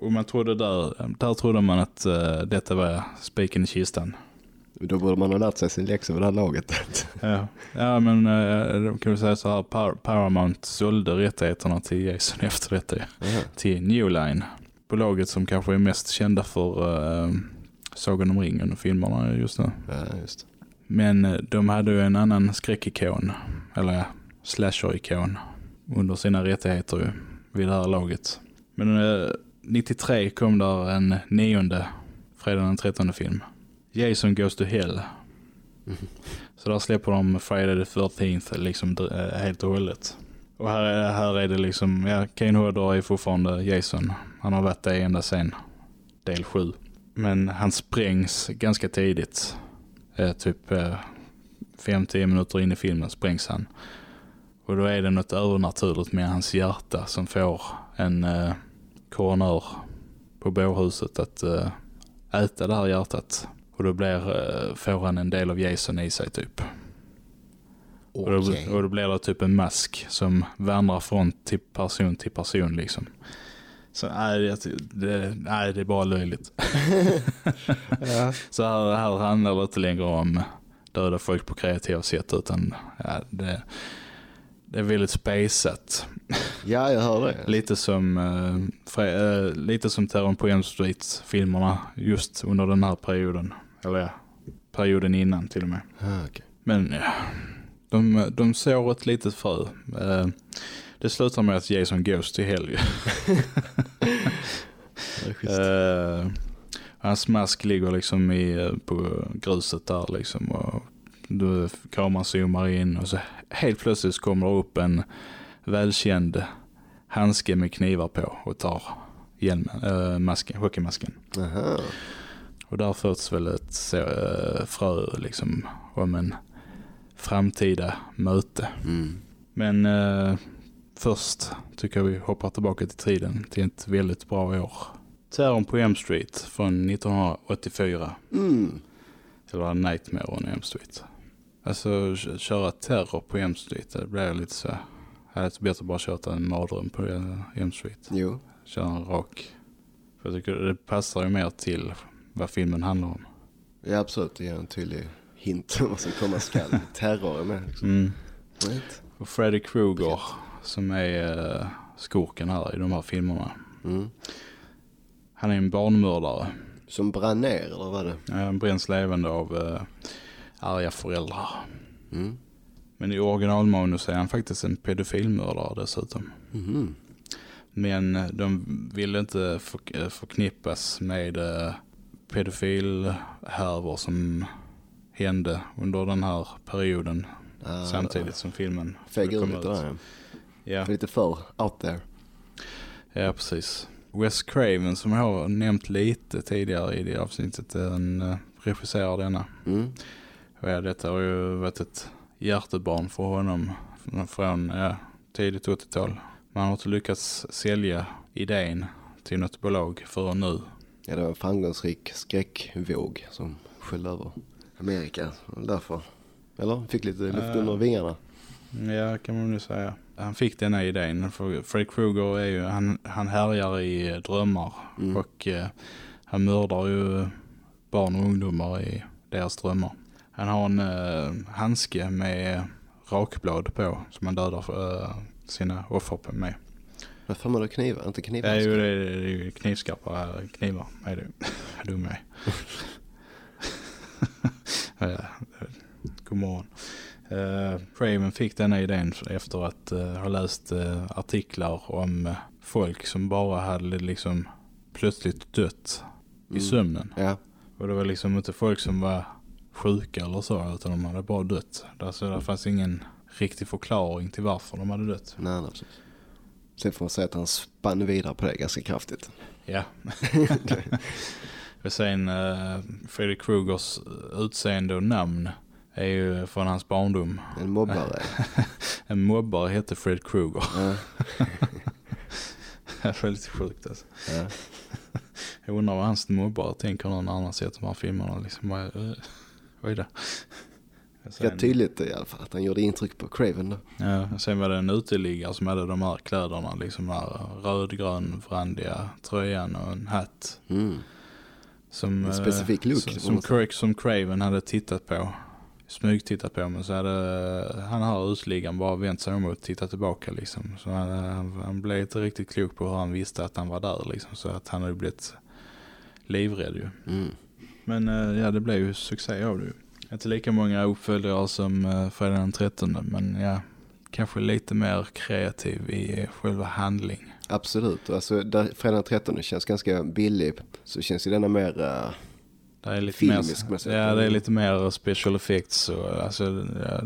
S2: Och man trodde där, där trodde man att eh, detta var spiken i kistan.
S1: Då borde man ha lärt sig sin läxa vid det här laget.
S2: Ja, ja men uh, kan vi säga så här, Par Paramount sålde rättigheterna till Jason efter detta.
S1: Jaha.
S2: till New Line. Bolaget som kanske är mest kända för uh, Sagan om ringen och filmerna just nu.
S1: Ja, just.
S2: Men eh, de hade ju en annan skräckikon, eller slasher-ikon, under sina rättigheter ju, vid det här laget. Men eh, 93 kom där en nionde fredag den 13 film. Jason Goes to Hell. Så där släpper de Friday the 13th liksom eh, helt och hållet. Och här är, här är det liksom, ja, Kane Hodder är fortfarande Jason. Han har varit det ända sen del 7. Men han sprängs ganska tidigt. Eh, typ 5-10 minuter in i filmen sprängs han. Och då är det något övernaturligt med hans hjärta som får en eh, koronör på bårhuset att eh, äta det här hjärtat. Och då blir, eh, får han en del av Jason i sig typ. Och, då, och då blir det typ en mask som vandrar från typ person till person liksom. Så nej, jag ty- det, nej, det är bara löjligt. (laughs)
S1: Ja.
S2: Så här, här handlar det inte längre om döda folk på kreativa sätt utan ja, det, det är väldigt spejsat.
S1: ja, jag hör det.
S2: Lite som, eh, fre- eh, lite som Terror på Elm Street-filmerna just under den här perioden. Eller ja, perioden innan till och med.
S1: Ah, okej.
S2: Men ja, de, de sår ett litet frö. Eh, det slutar med att Jason goes till helg. (laughs) (laughs) Eh, hans mask ligger liksom i, eh, på gruset där liksom. Och då kameran zoomar in och så helt plötsligt kommer det upp en välkänd handske med knivar på och tar hjälmen, äh, masken, hockeymasken.
S1: Aha.
S2: Och där föds väl ett så, eh, frö liksom om en framtida möte.
S1: Mm.
S2: Men eh, först tycker jag vi hoppar tillbaka till tiden till ett väldigt bra år. Terrorn på Elm Street från 1984.
S1: Mm.
S2: Eller Nightmare on Elm Street. Alltså köra terror på Elm Street, det blir lite så. Jag hade bättre bara kört en mardröm på Elm Street.
S1: Jo.
S2: Köra en rak. För jag tycker det passar ju mer till vad filmen handlar om.
S1: Ja, absolut. Det ger en tydlig hint om vad som komma skall. (laughs) Terror är med. Liksom.
S2: Mm.
S1: Right.
S2: Och Freddy Krueger som är eh, skurken här i de här filmerna.
S1: Mm.
S2: Han är en barnmördare.
S1: Som brann ner, eller vad det?
S2: Han bränns levande av eh, arga föräldrar.
S1: Mm.
S2: Men i originalmanus är han faktiskt en pedofilmördare dessutom.
S1: Mhm.
S2: Men de ville inte för, förknippas med eh, pedofilhärvor som hände under den här perioden
S1: Ah,
S2: samtidigt som filmen
S1: lite
S2: ut.
S1: där. ja.
S2: Ja,
S1: Lite för out there.
S2: ja, precis. Wes Craven som jag har nämnt lite tidigare i det avsnittet, den uh, regisserar denna.
S1: Mm.
S2: Och ja, detta har ju varit ett hjärtebarn för honom från ja, tidigt 80-tal. Man har inte lyckats sälja idén till något bolag förrän nu.
S1: Ja, det var en framgångsrik skräckvåg som sköljde över Amerika. Därför. Eller? Fick lite luft
S2: Eh.
S1: under vingarna.
S2: Ja, kan man nu säga. Han fick denna idén. För Fred Krueger är ju, han, han härjar i eh, drömmar.
S1: Mm.
S2: Och eh, han mördar ju barn och ungdomar i deras drömmar. Han har en eh, handske med rakblad på som han dödar eh, sina offer med.
S1: Vad fan var det knivar? Inte knivar?
S2: Det är ju, det är, det är ju knivskarpa knivar. Är. (laughs) Vad dum är. (laughs) (laughs) ja, god morgon. Uh, Craven fick denna idén efter att uh, ha läst uh, artiklar om folk som bara hade liksom plötsligt dött i
S1: Mm.
S2: sömnen.
S1: Ja.
S2: Och det var liksom inte folk som var sjuka eller så utan de hade bara dött. Alltså det fanns ingen riktig förklaring till varför de hade dött.
S1: Nej, nej, precis. Sen får man säga att han spann vidare på det ganska kraftigt.
S2: Ja. (laughs) och sen uh, Freddy Krugers utseende och namn är ju från hans barndom.
S1: En mobbare. (laughs)
S2: En mobbare hette Fred Krueger.
S1: ja. (laughs)
S2: det är lite sjukt alltså.
S1: Ja. (laughs)
S2: Jag undrar vad hans mobbare tänker han har sett de här filmerna. Liksom, bara, uh, oj då. Sen-
S1: tydligt i alla fall att han gjorde intryck på Craven då.
S2: Ja, sen var det en uteliggare som hade de här kläderna, liksom den här rödgrön randiga tröjan och en hatt.
S1: Mm.
S2: Som,
S1: En
S2: eh,
S1: specifik look,
S2: Som, som, som Craven hade tittat på. Smygtittat på men så hade han här uteliggaren bara vänt sig om och tittat tillbaka liksom. Så han, han, han blev inte riktigt klok på hur han visste att han var där liksom. Så att han hade blivit livrädd ju.
S1: Mm.
S2: Men eh, ja, det blev ju succé av det ju. Inte lika många uppföljare som Fredag den 13 men ja, kanske lite mer kreativ i själva handling.
S1: Absolut. Alltså, där fredag den 13 känns ganska billig. Så känns ju denna mer... Uh,
S2: Det är lite
S1: Filmisk,
S2: mer, ja, det är lite mer special effects och alltså, ja,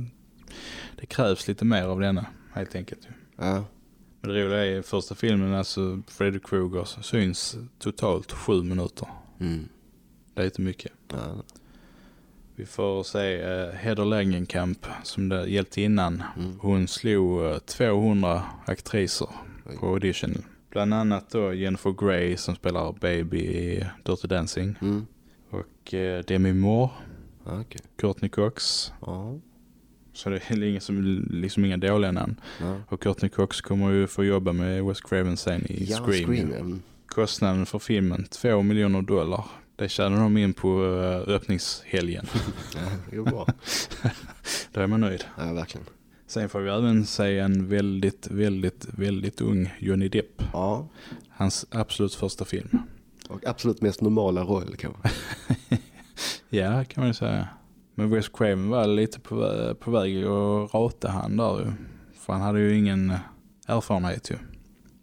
S2: det krävs lite mer av denna helt enkelt.
S1: ja.
S2: Men det roliga är i första filmen, alltså Freddy Krueger syns totalt sju minuter.
S1: Mm.
S2: Det är inte mycket.
S1: ja.
S2: Vi får se uh, Heather Langenkamp som det hjälpt innan.
S1: Mm.
S2: Hon slog eh, 200 aktriser
S1: Oj.
S2: på audition. Bland annat då Jennifer Grey som spelar Baby i Dirty Dancing.
S1: Mm.
S2: Och eh, Demi Moore,
S1: Ja, okej.
S2: Courtney Cox.
S1: Ja.
S2: Så det är ingen som, liksom inga dåliga namn.
S1: Ja.
S2: Och Courtney Cox kommer ju få jobba med Wes Craven sen i
S1: Ja,
S2: Scream.
S1: Scream.
S2: Kostnaden för filmen 2 miljoner dollar. Det tjänar de in på eh, öppningshelgen. (laughs)
S1: Ja, det går bra. (laughs)
S2: Då är man nöjd.
S1: Ja, verkligen.
S2: Sen får vi även se en väldigt, väldigt, väldigt ung Johnny Depp.
S1: Ja.
S2: Hans absolut första film.
S1: Och absolut mest normala roll kanske. (laughs)
S2: Ja, kan man ju säga. Men Wes Craven var lite på, vä- på väg att rata han där ju. För han hade ju ingen erfarenhet ju.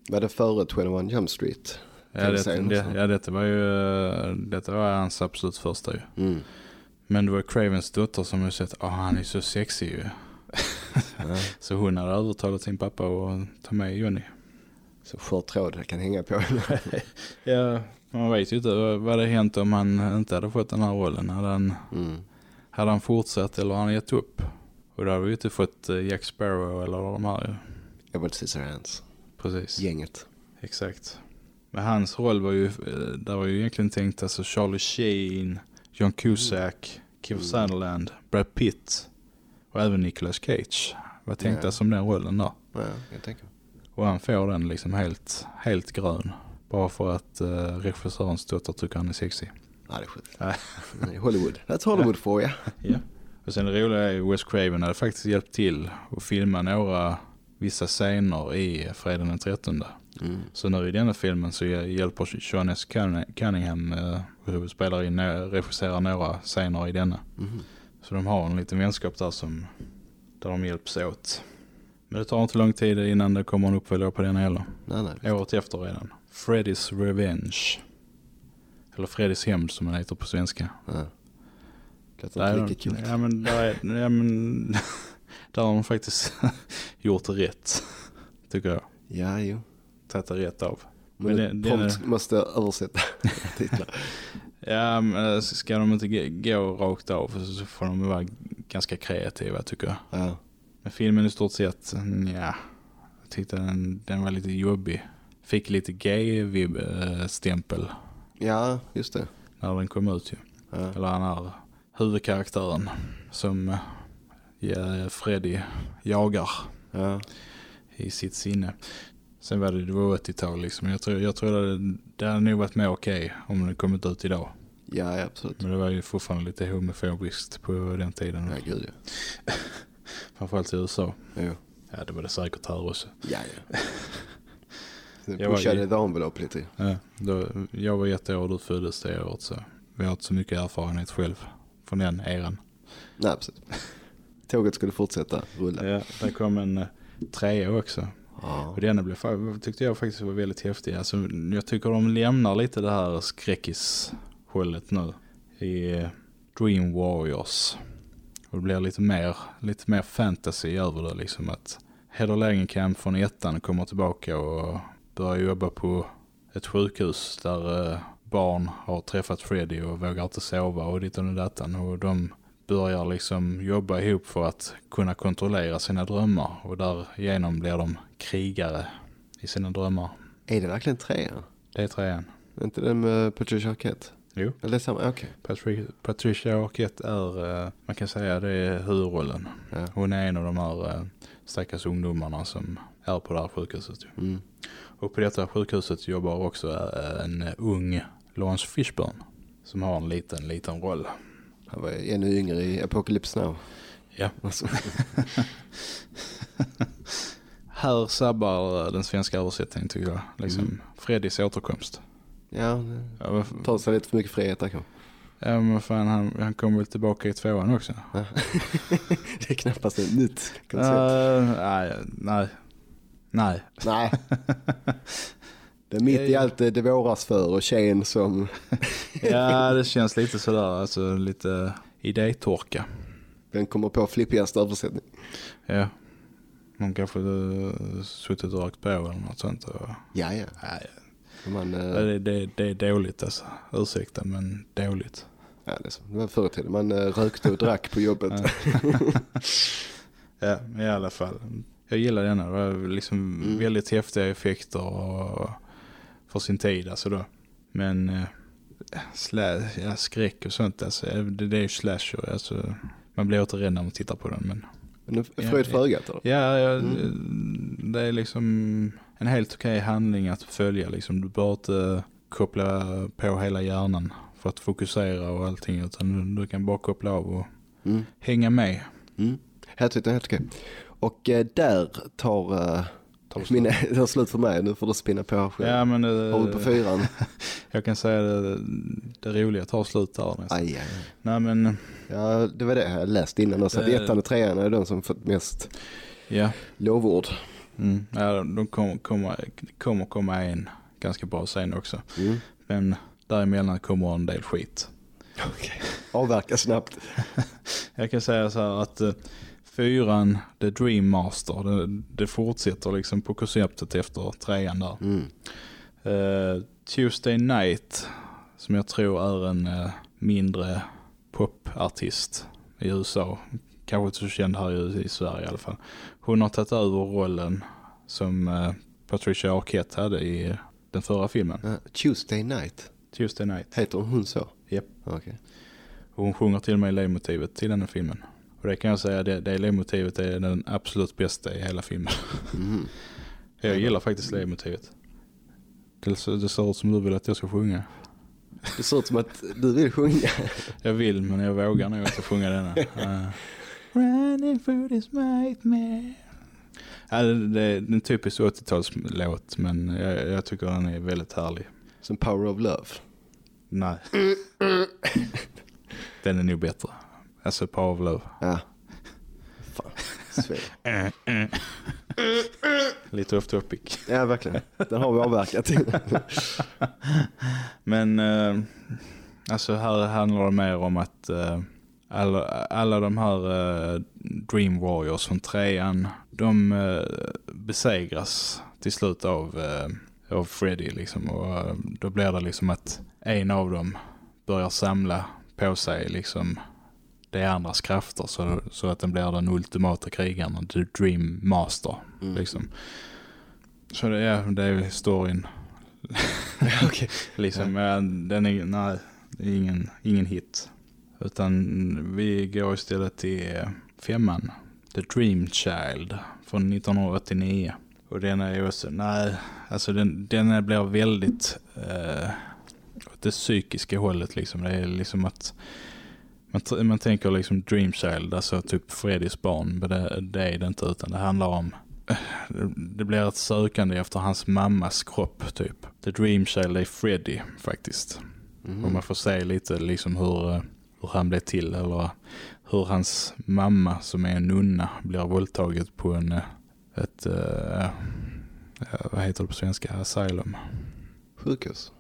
S1: Var det före 21 Jump Street?
S2: Ja, det, det, ja detta var ju detta var hans absolut första ju.
S1: Mm.
S2: Men det var Cravens dotter som ju sett, ah han är så sexig ju.
S1: Ja. (laughs)
S2: Så hon hade övertalat sin pappa att ta med Johnny.
S1: Så skör tråd jag kan hänga på. (laughs)
S2: Ja, man vet ju inte vad vad hade hänt om han inte hade fått den här rollen. Hade han,
S1: Mm.
S2: hade han fortsatt eller han gett upp? Och då hade vi ju inte fått eh, Jack Sparrow eller de här ju.
S1: Edward Scissorhands.
S2: Precis.
S1: Gänget.
S2: Exakt. Men hans roll var ju, eh, där var ju egentligen tänkt alltså Charlie Sheen, John Cusack, Kiefer
S1: Mm.
S2: Sutherland, Brad Pitt och även Nicolas Cage var tänkta
S1: Ja.
S2: som den rollen där.
S1: Ja, jag tänker.
S2: Och han får den liksom helt, helt grön. Bara för att uh, regissörens dotter tycker han är sexig.
S1: Ja, det är.
S2: Nej,
S1: Hollywood. That's Hollywood for you. (laughs)
S2: Ja. Och sen det roliga är Wes Craven hade faktiskt hjälpt till att filma några vissa scener i Fredagen den 13.
S1: Mm.
S2: Så nu i denna filmen så hjälper Sean S. Cunn- Cunningham eh, och spelar in, eh, regisserar några scener i denna.
S1: Mhm.
S2: Så de har en liten vänskap där som där de hjälps åt. Men det tar inte lång tid innan det kommer en uppföljare på den heller.
S1: Nej, nej.
S2: Året efter redan. Freddy's Revenge. Eller Freddy's Hämnd som den heter på svenska.
S1: Ja.
S2: Är
S1: inte
S2: de-
S1: kul.
S2: Ja men där, är, ja, men, (laughs) där har de faktiskt (laughs) gjort det rätt. Tycker jag.
S1: Ja, jo.
S2: Tagit det rätt av.
S1: Men,
S2: Men det-
S1: prompt
S2: det-
S1: måste översätta (laughs) titlar.
S2: Ja, men ska de inte gå- gå rakt av så får de vara ganska kreativa tycker jag.
S1: Ja.
S2: Men filmen i stort sett, ja. Jag tyckte den, den var lite jobbig. Fick lite gay-stämpel
S1: ja, just det.
S2: när den kom ut ju.
S1: Ja.
S2: Eller han här huvudkaraktären som ja, Freddy jagar
S1: Ja.
S2: i sitt sinne. Sen var det, det var 80-tal liksom. Jag tror, jag tror det, det hade nog varit mer okej om det kommit ut idag.
S1: ja, absolut.
S2: Men det var ju fortfarande lite homofobiskt på den tiden.
S1: Ja, gud ja. (laughs)
S2: Framförallt i USA.
S1: Jo.
S2: Ja, det var det säkert här också.
S1: Ja, ja. (laughs)
S2: Jag var
S1: pushade
S2: i-
S1: the envelope lite.
S2: Ja, då, jag var ett år och du föddes det året så vi har inte så mycket erfarenhet själv från den eran.
S1: Nej, precis. Tåget skulle fortsätta rulla.
S2: Ja, det kom en uh, trea också.
S1: Ja.
S2: Och denna blev, tyckte jag faktiskt var väldigt häftig. Alltså, jag tycker de lämnar lite det här skräckis-hållet nu i eh, Dream Warriors. Och det blir lite mer, lite mer fantasy över det liksom att Heather Langenkamp från ettan kommer tillbaka och börjar jobba på ett sjukhus där eh, barn har träffat Freddy och vågar inte sova och ditt och dattan och de börjar liksom jobba ihop för att kunna kontrollera sina drömmar och därigenom blir de krigare i sina drömmar.
S1: Är det verkligen trean?
S2: Det är trean.
S1: Är inte den med Patricia Arquette?
S2: Jo.
S1: Eller det är samma? Okej.
S2: Patri- Patricia Arquette är, eh, man kan säga det är huvudrollen.
S1: Ja.
S2: Hon är en av de här eh, stackars ungdomarna som är på det här sjukhuset. ju.
S1: Mm.
S2: Och på detta sjukhuset jobbar också eh, en ung Lawrence Fishburne som har en liten, liten roll.
S1: Han var ännu yngre i Apocalypse Now.
S2: Ja.
S1: Alltså, (laughs)
S2: Här sabbar eh, den svenska översättningen tycker jag. Liksom
S1: Mm.
S2: Freddys återkomst.
S1: ja,
S2: Ja,
S1: tar sig lite för mycket frihet där kanske.
S2: ja men fan, han, han kommer väl tillbaka i tvåan också?
S1: Ja. (laughs) det är knappast ett nytt koncept.
S2: Uh, nej, nej. Nej.
S1: Nej. (laughs) Det är mitt i allt det, våras för och Shane som... (laughs)
S2: Ja, det känns lite sådär, alltså lite idétorka.
S1: Den kommer på flippigaste översättning.
S2: Ja. Hon kanske uh, suttit och rökt på eller något sånt. Och,
S1: Ja, ja.
S2: nej,
S1: Man, eh,
S2: det, det, det är dåligt alltså. Ursäkta, men dåligt.
S1: ja, det, är så. det var förr tiden. Man eh, rökte och drack på jobbet.
S2: Ja, (laughs) i alla fall. Jag gillar denna. Det var liksom
S1: Mm.
S2: väldigt häftiga effekter och, för sin tid alltså då. Men eh, slä, ja, skräck och sånt alltså. Det, det är ju slasher. Alltså, man blir rädd när man tittar på den. Men
S1: Men fröjd för ögat eller?
S2: ja, ja
S1: Mm.
S2: det är liksom en helt okej handling att följa. Liksom. Du behöver inte koppla på hela hjärnan för att fokusera och allting. Utan du, du kan bara koppla av och
S1: Mm.
S2: hänga med.
S1: Mm. Jag tyckte helt okej. Och eh, där tar, uh,
S2: Tar
S1: mina, det tar (laughs) slut för mig. Nu får du spinna på själv.
S2: Ja, men det,
S1: Har vi på fyran? (laughs)
S2: Jag kan säga det, det roliga tar slut där nästan.
S1: Aj, aj.
S2: Nej men,
S1: Ja, det var det jag läste innan. också. Att
S2: Eh.
S1: ettan och trean är de som fått mest
S2: ja.
S1: lovord.
S2: Mm, ja de kommer komma, kommer komma en ganska bra scen också.
S1: Mm.
S2: Men däremellan kommer en del skit.
S1: Okay. Avverka snabbt. (laughs)
S2: Jag kan säga så här att eh, fyran, The Dream Master, det, det fortsätter liksom på konceptet efter trean där.
S1: Mm.
S2: Eh, Tuesday Night, som jag tror är en eh, mindre popartist i USA. Kanske inte så känd här i, i Sverige i alla fall. Hon har tagit över rollen som eh, Patricia Arquette hade i den förra filmen.
S1: Tuesday night.
S2: Tuesday Night.
S1: Heter hon så?
S2: Japp.
S1: Okej.
S2: Och hon sjunger till och med ledmotivet till den här filmen. Och det kan jag säga, det, det ledmotivet är den absolut bästa i hela filmen.
S1: Mhm.
S2: Jag gillar faktiskt ledmotivet. Det, det ser ut som du vill att jag ska sjunga.
S1: Det ser ut som att du vill sjunga.
S2: Jag vill men jag vågar nog inte sjunga denna. Uh, (laughs) Running through this nightmare. Ja, det, det är en typisk 80-talslåt men jag, jag tycker den är väldigt härlig.
S1: Som Power of Love.
S2: Nej. Den är nog bättre. Alltså Love.
S1: Ja. Fan. (laughs)
S2: Lite off topic.
S1: Ja, verkligen. Den har vi avverkat. (laughs)
S2: Men eh, alltså här handlar det mer om att eh, alla, alla de här eh, Dream Warriors från trean, de eh, besegras till slut av, eh, av Freddy liksom. Och eh, då blir det liksom att en av dem börjar samla på sig liksom det andras krafter så, så att den blir den ultimata krigaren, The Dream Master.
S1: Mm.
S2: Liksom. Så det är, det är storyn. (laughs) (laughs) Liksom, ja. den är, nej, det är ingen, ingen hit. Utan vi går istället till eh, femman. The Dream Child från 1989. Och den är ju också, nej, alltså den, den blir väldigt eh, det psykiska hållet liksom. Det är liksom att man, man tänker liksom Dream Child, alltså typ Freddys barn, men det, det är det inte utan det handlar om det blir ett sökande efter hans mammas kropp typ. The Dream Child är Freddy faktiskt.
S1: Mm.
S2: Och man får se lite liksom hur, hur han blev till eller hur hans mamma som är en nunna blir våldtaget på en, ett, uh, vad heter det på svenska, asylum.
S1: Sjukhus.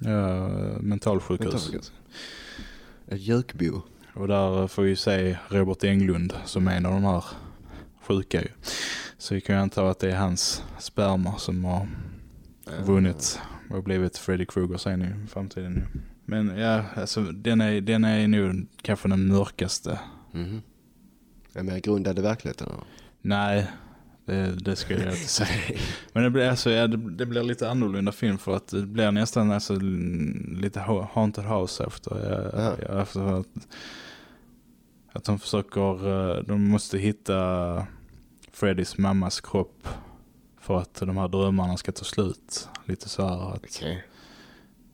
S2: Ja, mentalsjukhus.
S1: Mentalsjukhus. Ett gökbo.
S2: Och där får vi se Robert Englund som är en av de här sjuka ju. Så vi kan ju anta att det är hans sperma som har vunnit och blivit Freddy Krueger sen i framtiden. ju. Men ja, alltså den är, den är nog kanske den mörkaste.
S1: Mhm. Är mer grundad i verkligheten? eller?
S2: Nej, det, det skulle jag inte säga. (laughs) Men det blir, alltså, ja, det, det blir lite annorlunda film för att det blir nästan alltså, lite ha- haunted house efter. Ja, efter att, att de försöker, eh, de måste hitta Freddys mammas kropp för att de här drömmarna ska ta slut. Lite så här att,
S1: Okej.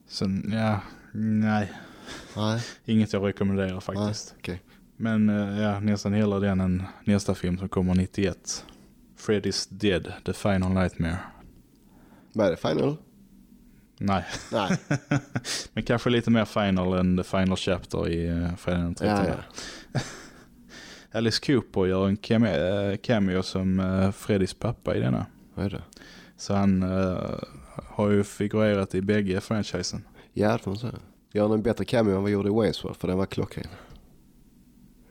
S2: sen, ja, nej,
S1: Nej. (laughs)
S2: inget jag rekommenderar faktiskt.
S1: Nej. Okej.
S2: Men eh, ja, nästan hela den en, nästa film som kommer 91. Freddy's Dead, The Final Nightmare.
S1: Vad är det? Final?
S2: Nej,
S1: Nej. (laughs)
S2: men kanske lite mer final än The Final Chapter i uh, Fredag den 13.
S1: ja, ja. (laughs)
S2: Alice Cooper gör en cameo, eh, cameo som uh, Freddys pappa i denna.
S1: Vad är det?
S2: Så han eh, har ju figurerat i bägge franchisen.
S1: Ja, det får man säga. Gör en bättre cameo än vad gjorde i Wayne's World, för den var klockren.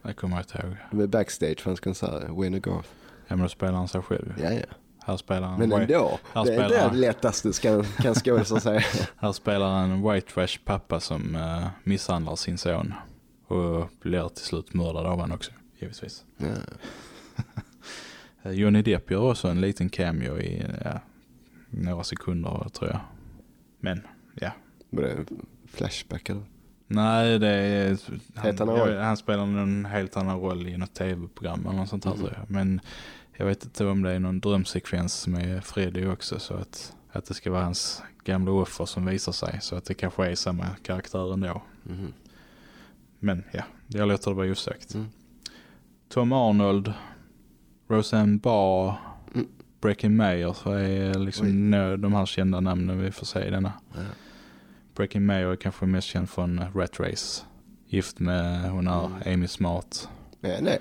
S2: Det kommer inte ihåg.
S1: Med backstage för hans konsert, Wayne och Garth.
S2: Ja, men då spelar han sig själv.
S1: Ja, ja.
S2: Här spelar han,
S1: Men ändå.
S2: han
S1: Det är
S2: spelar-
S1: det lättaste ska, kan skådisar säga. (laughs)
S2: här spelar han en white trash pappa som uh, misshandlar sin son. Och blir till slut mördad av honom också, givetvis.
S1: Ja. (laughs)
S2: Eh, Johnny Depp gör också en liten cameo i ja, några sekunder tror jag. Men ja.
S1: Var det flashback eller?
S2: Nej, det är... Han, jag, han spelar en helt annan roll i något tv-program eller något sånt här
S1: Mhm.
S2: tror jag. Men jag vet inte om det är någon drömsekvens med Freddy också. Så att, att det ska vara hans gamla offer som visar sig. Så att det kanske är samma karaktär ändå.
S1: Mhm.
S2: Men ja, jag låter det vara osagt.
S1: Mm.
S2: Tom Arnold, Roseanne Barr,
S1: Mm.
S2: Breaking Mayer så är liksom
S1: Oj.
S2: de här kända namnen vi får se i denna.
S1: Ja.
S2: Breaking Mayer är kanske mest känd från Rat Race. Gift med hon är
S1: Mm.
S2: Amy Smart.
S1: Ja, nej.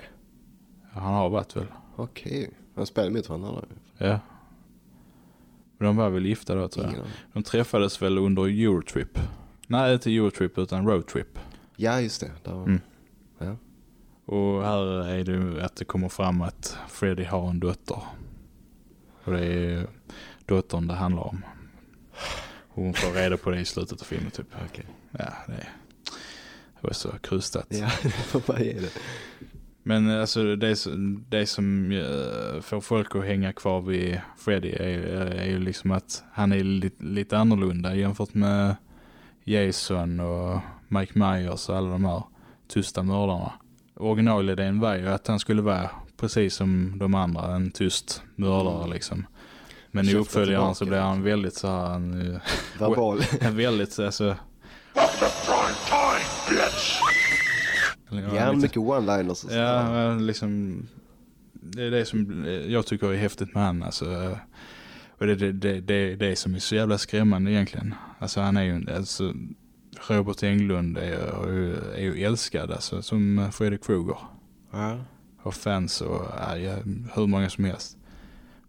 S2: Han har varit väl.
S1: Okej. Han spelar mot varandra då?
S2: Ja. Men de var väl gifta då tror jag.
S1: Ingen.
S2: De träffades väl under Eurotrip. Nej, inte Eurotrip utan Roadtrip.
S1: Ja, just det. Var...
S2: Mm.
S1: Ja.
S2: Och här är det att det kommer fram att Freddy har en dotter. Och det är dottern det handlar om. Hon får reda på det i slutet av filmen typ.
S1: Okej.
S2: Ja, det, är, det var så krustat.
S1: Ja, (laughs) man ge det.
S2: Men alltså det, som- det som eh, får folk att hänga kvar vid Freddy är, är ju liksom att han är lite, lite annorlunda jämfört med Jason och Mike Myers och alla de här tysta mördarna. Originalidén var ju att han skulle vara precis som de andra, en tyst mördare
S1: Mm.
S2: liksom. Men i uppföljaren så blir han väldigt så här, han, eh,
S1: Verbal.
S2: han (laughs) väldigt alltså...
S1: Ja, mycket one-liners och.
S2: Ja, liksom det är det som jag tycker är häftigt med han alltså. Och det är det, det, det, det som är så jävla skrämmande egentligen. Alltså han är ju, alltså Robert Englund är, ju- är ju älskad alltså som Fredrik Krueger.
S1: Ja.
S2: har fans och ja, hur många som helst.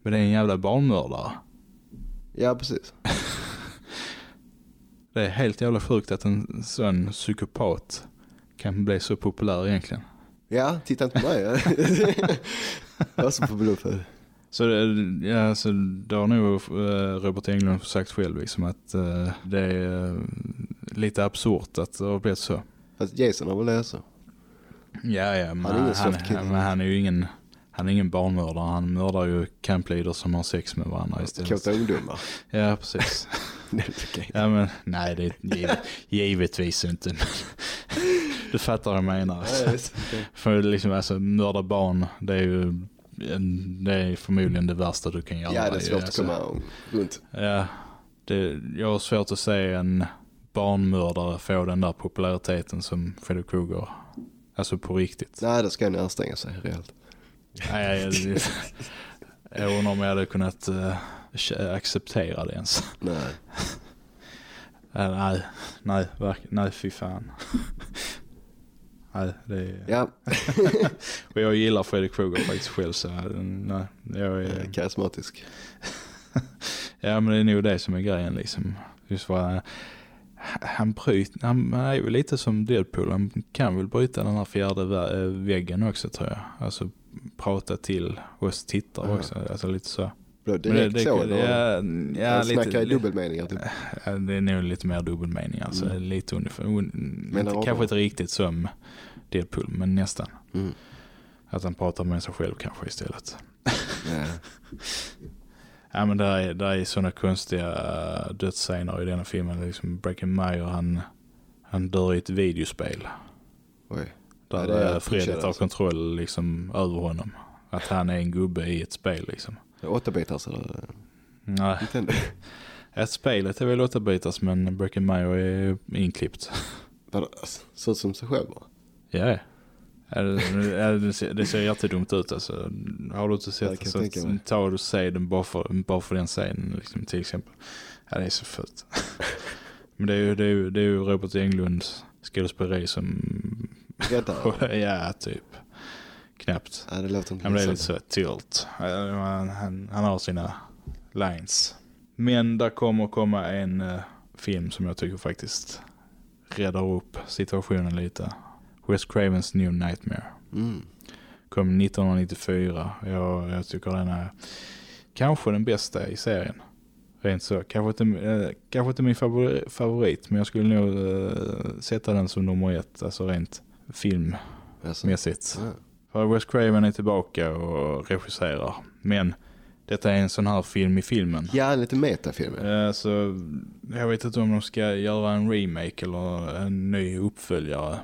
S2: Men det är en jävla barnmördare.
S1: Ja, precis. (laughs)
S2: Det är helt jävla sjukt att en sån psykopat kan bli så populär egentligen.
S1: Ja, titta inte på mig. (laughs) jag var så på bluffen.
S2: Så ja, så det har nog eh, Robert Englund sagt själv liksom att eh, det är eh, lite absurt att det har blivit så.
S1: Fast Jason har väl det så.
S2: Ja, ja, men
S1: Han är
S2: han, han, är ju ingen, han är ingen barnmördare. Han mördar ju camp leaders som har sex med varandra istället.
S1: Kåta ungdomar. (laughs)
S2: Ja, precis. (laughs)
S1: Är inte okej.
S2: Ja, men nej, det är giv, givetvis inte. Du fattar vad jag menar.
S1: Ja.
S2: För liksom, alltså, mörda barn, det är ju det är förmodligen det värsta du kan göra.
S1: Ja, det är svårt att
S2: Alltså,
S1: komma runt.
S2: Ja, det, jag har svårt att se en barnmördare få den där populariteten som Freddy Krueger. Alltså på riktigt.
S1: Nej, då ska han anstränga sig rejält.
S2: Nej, jag, jag, jag undrar om jag hade kunnat uh, acceptera det ens.
S1: Nej. (laughs)
S2: Äh, nej, nej, nej fy fan. Nej, det är...
S1: Ja, (laughs)
S2: Och jag gillar Freddy Krueger faktiskt själv så nej, jag är...
S1: karismatisk. (laughs)
S2: Ja men det är nog det som är grejen liksom. Just för, han, bryt, han, han är ju lite som Deadpool. Han kan väl bryta den här fjärde vä- äh, väggen också tror jag. Alltså prata till oss tittare också. Alltså lite så.
S1: Då
S2: Men
S1: direkt så? eller?
S2: ja, ja,
S1: snackar i dubbelmeningar typ.
S2: ja, det är nog lite mer dubbelmening alltså.
S1: Mm.
S2: Lite ungefär. Un,
S1: Men
S2: inte,
S1: det
S2: kanske inte riktigt som Deadpool men nästan.
S1: Mm.
S2: Att han pratar med sig själv kanske istället.
S1: Ja. (laughs)
S2: Ja men där är, där är sådana konstiga uh, dödsscener i denna filmen. Liksom Breaking Meyer han, han dör i ett videospel.
S1: Oj.
S2: Där
S1: Ja, det pushade
S2: tar
S1: alltså.
S2: kontroll liksom över honom. Att han är en gubbe i ett spel liksom.
S1: Åtta bitars eller?
S2: Nej,
S1: Nintendo. (laughs)
S2: ett spelet är väl åtta bitars men Breaking Meyer är inklippt.
S1: Alltså, Ser ut som sig själv bara.
S2: Ja, det, ser, jättedumt ut alltså. Har du inte sett
S1: det
S2: så
S1: jag tänka mig.
S2: ta och se den bara för, bara för den scenen liksom, till exempel. Ja, det är så fult. (laughs) Men det är ju, det är ju, det är ju Robert Englunds skådespeleri som,
S1: Räddare. (laughs)
S2: ja typ, knappt.
S1: Ja, det låter
S2: Han blir lite så tilt. Han, han, han har sina lines. Men där kommer komma en eh, film som jag tycker faktiskt räddar upp situationen lite. Wes Cravens New Nightmare.
S1: Mm.
S2: Kom 1994. Jag, jag tycker den är kanske den bästa i serien. Rent så. Kanske inte, eh, kanske inte min favori- favorit men jag skulle nog eh, sätta den som nummer ett. Alltså rent filmmässigt.
S1: Alltså. Ja.
S2: För Wes Craven är tillbaka och regisserar. Men detta är en sån här film i filmen.
S1: Ja, lite metafilm. ja.
S2: Eh, Så jag vet inte om de ska göra en remake eller en ny uppföljare.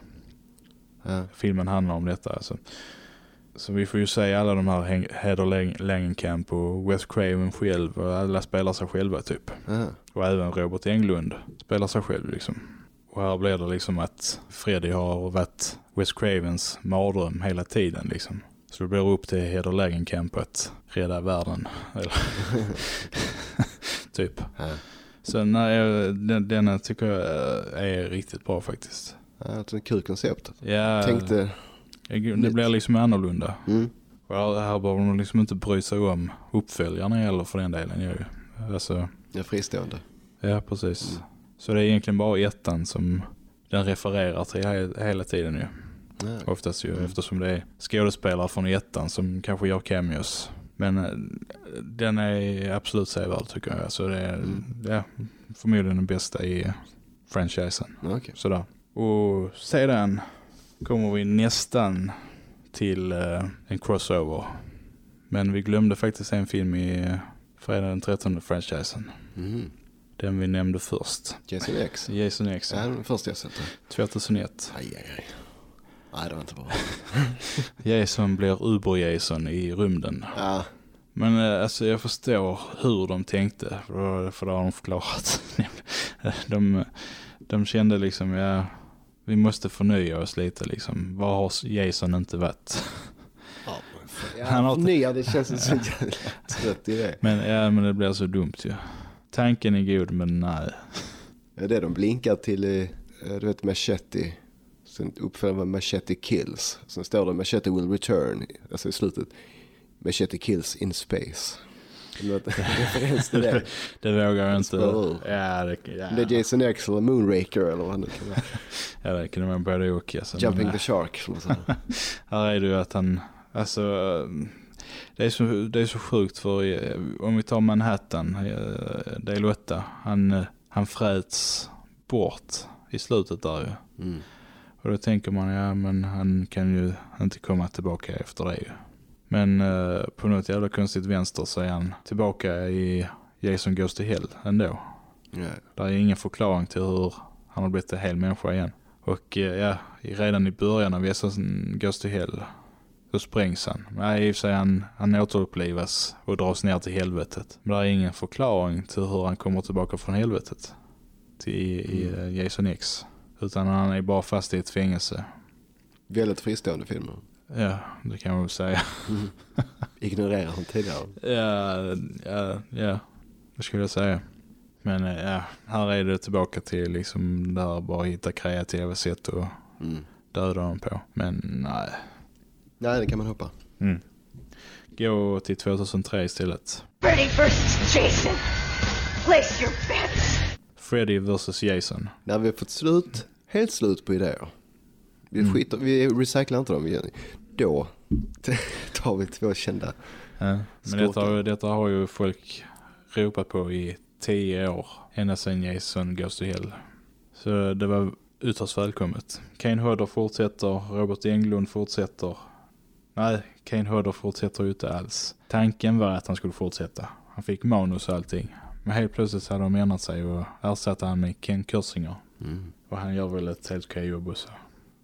S1: Ja.
S2: Filmen handlar om detta alltså. Så vi får ju se alla de här Heather Lang- Langenkamp och Wes Craven själv och alla spelar sig själva typ.
S1: Ja.
S2: Och även Robert Englund spelar sig själv liksom. Och här blir det liksom att Freddy har varit Wes Cravens mardröm hela tiden liksom. Så det blir upp till Heather Langenkamp att rädda världen. Eller (laughs) typ.
S1: Ja.
S2: Så nej, den, denna tycker jag är riktigt bra faktiskt.
S1: Ja, det är kul koncept.
S2: Ja,
S1: Tänkte,
S2: det blir liksom annorlunda.
S1: mm.
S2: Och här, här behöver de liksom inte bry sig om uppföljarna heller för den delen. Ju. Alltså,
S1: ja, fristående.
S2: ja, precis.
S1: Mm.
S2: Så det är egentligen bara ettan som den refererar till he hela tiden ju.
S1: Ja.
S2: Oftast ju, eftersom det är skådespelare från ettan som kanske gör cameos. Men eh, den är absolut sevärd tycker jag. Alltså det är
S1: Mm.
S2: ja, förmodligen den bästa i franchisen.
S1: Okej.
S2: Sådär. Och sedan kommer vi nästan till eh, en crossover. Men vi glömde faktiskt en film i eh, Fredag den 13 franchisen.
S1: Mhm.
S2: Den vi nämnde först.
S1: Jason X.
S2: Jason X.
S1: Ja, den första jag sett. det.
S2: 2001.
S1: Aj, aj, aj. Nej, det var inte bra. (laughs)
S2: Jason blir Uber-Jason i rymden.
S1: Ja,
S2: Men eh, alltså jag förstår hur de tänkte. För, det har de förklarat. (laughs) de, de kände liksom, ja, vi måste förnya oss lite liksom. Vad har Jason inte varit?
S1: ja.
S2: Han har
S1: ja
S2: inte-
S1: nya, det känns så (laughs) jävla trött i det.
S2: Men, ja, men det blir så dumt ju. Tanken är god men nej.
S1: Ja, det de blinkar till, eh, du vet Machete. Sen uppföljaren var Machete Kills. Sen står det Machete will return, alltså i slutet. Machete kills in space. (laughs) Referens till det. (laughs)
S2: Det vågar jag inte. Ja, det, ja.
S1: Det är Jason X eller Moonraker eller vad det kan vara. (laughs)
S2: ja, det kunde man både och. Alltså.
S1: Jumping
S2: Men,
S1: the shark som man säger.
S2: Här är det ju att han, alltså det är så, det är så sjukt för eh, om vi tar Manhattan, eh, del 8, han, eh, han fräts bort i slutet där ju.
S1: Mm.
S2: Och då tänker man, ja men han kan ju inte komma tillbaka efter det ju. Men eh, på något jävla konstigt vänster så är han tillbaka i Jason Goes to Hell ändå.
S1: Ja.
S2: Det är ingen förklaring till hur han har blivit en hel människa igen. Och eh, ja, redan i början av Jason Goes to Hell så sprängs han. Nej, i och för sig han, han återupplivas och dras ner till helvetet. Men det är ingen förklaring till hur han kommer tillbaka från helvetet. Till i, i eh, Jason X. Utan han är bara fast i ett fängelse.
S1: Väldigt fristående filmer.
S2: Ja, det kan man väl säga. (laughs)
S1: Ignorerar han tidigare.
S2: Ja, ja, ja, det skulle jag säga. Men eh, ja, här är det tillbaka till liksom där bara hitta kreativa sätt att
S1: Mm.
S2: döda dem på. Men nej.
S1: Nej, det kan man hoppa.
S2: Mm. Gå till 2003 istället.
S3: Freddy versus Jason. Place your bets.
S2: Freddy vs Jason.
S1: När vi har fått slut, helt slut på idéer. Vi,
S2: Mm.
S1: skiter, vi recyclar inte dem. Då (laughs) tar vi två kända.
S2: Ja. Men detta, har ju- detta har ju folk ropat på i tio år. Ända sedan Jason Goes to Hell. Så det var ytterst välkommet. Kane Hodder fortsätter, Robert Englund fortsätter. Nej, Kane Hodder fortsätter ju inte alls. Tanken var att han skulle fortsätta. Han fick manus och allting. Men helt plötsligt hade de ändrat sig och ersatte han med Ken Kursinger.
S1: Mm.
S2: Och han gör väl ett helt okej jobb också.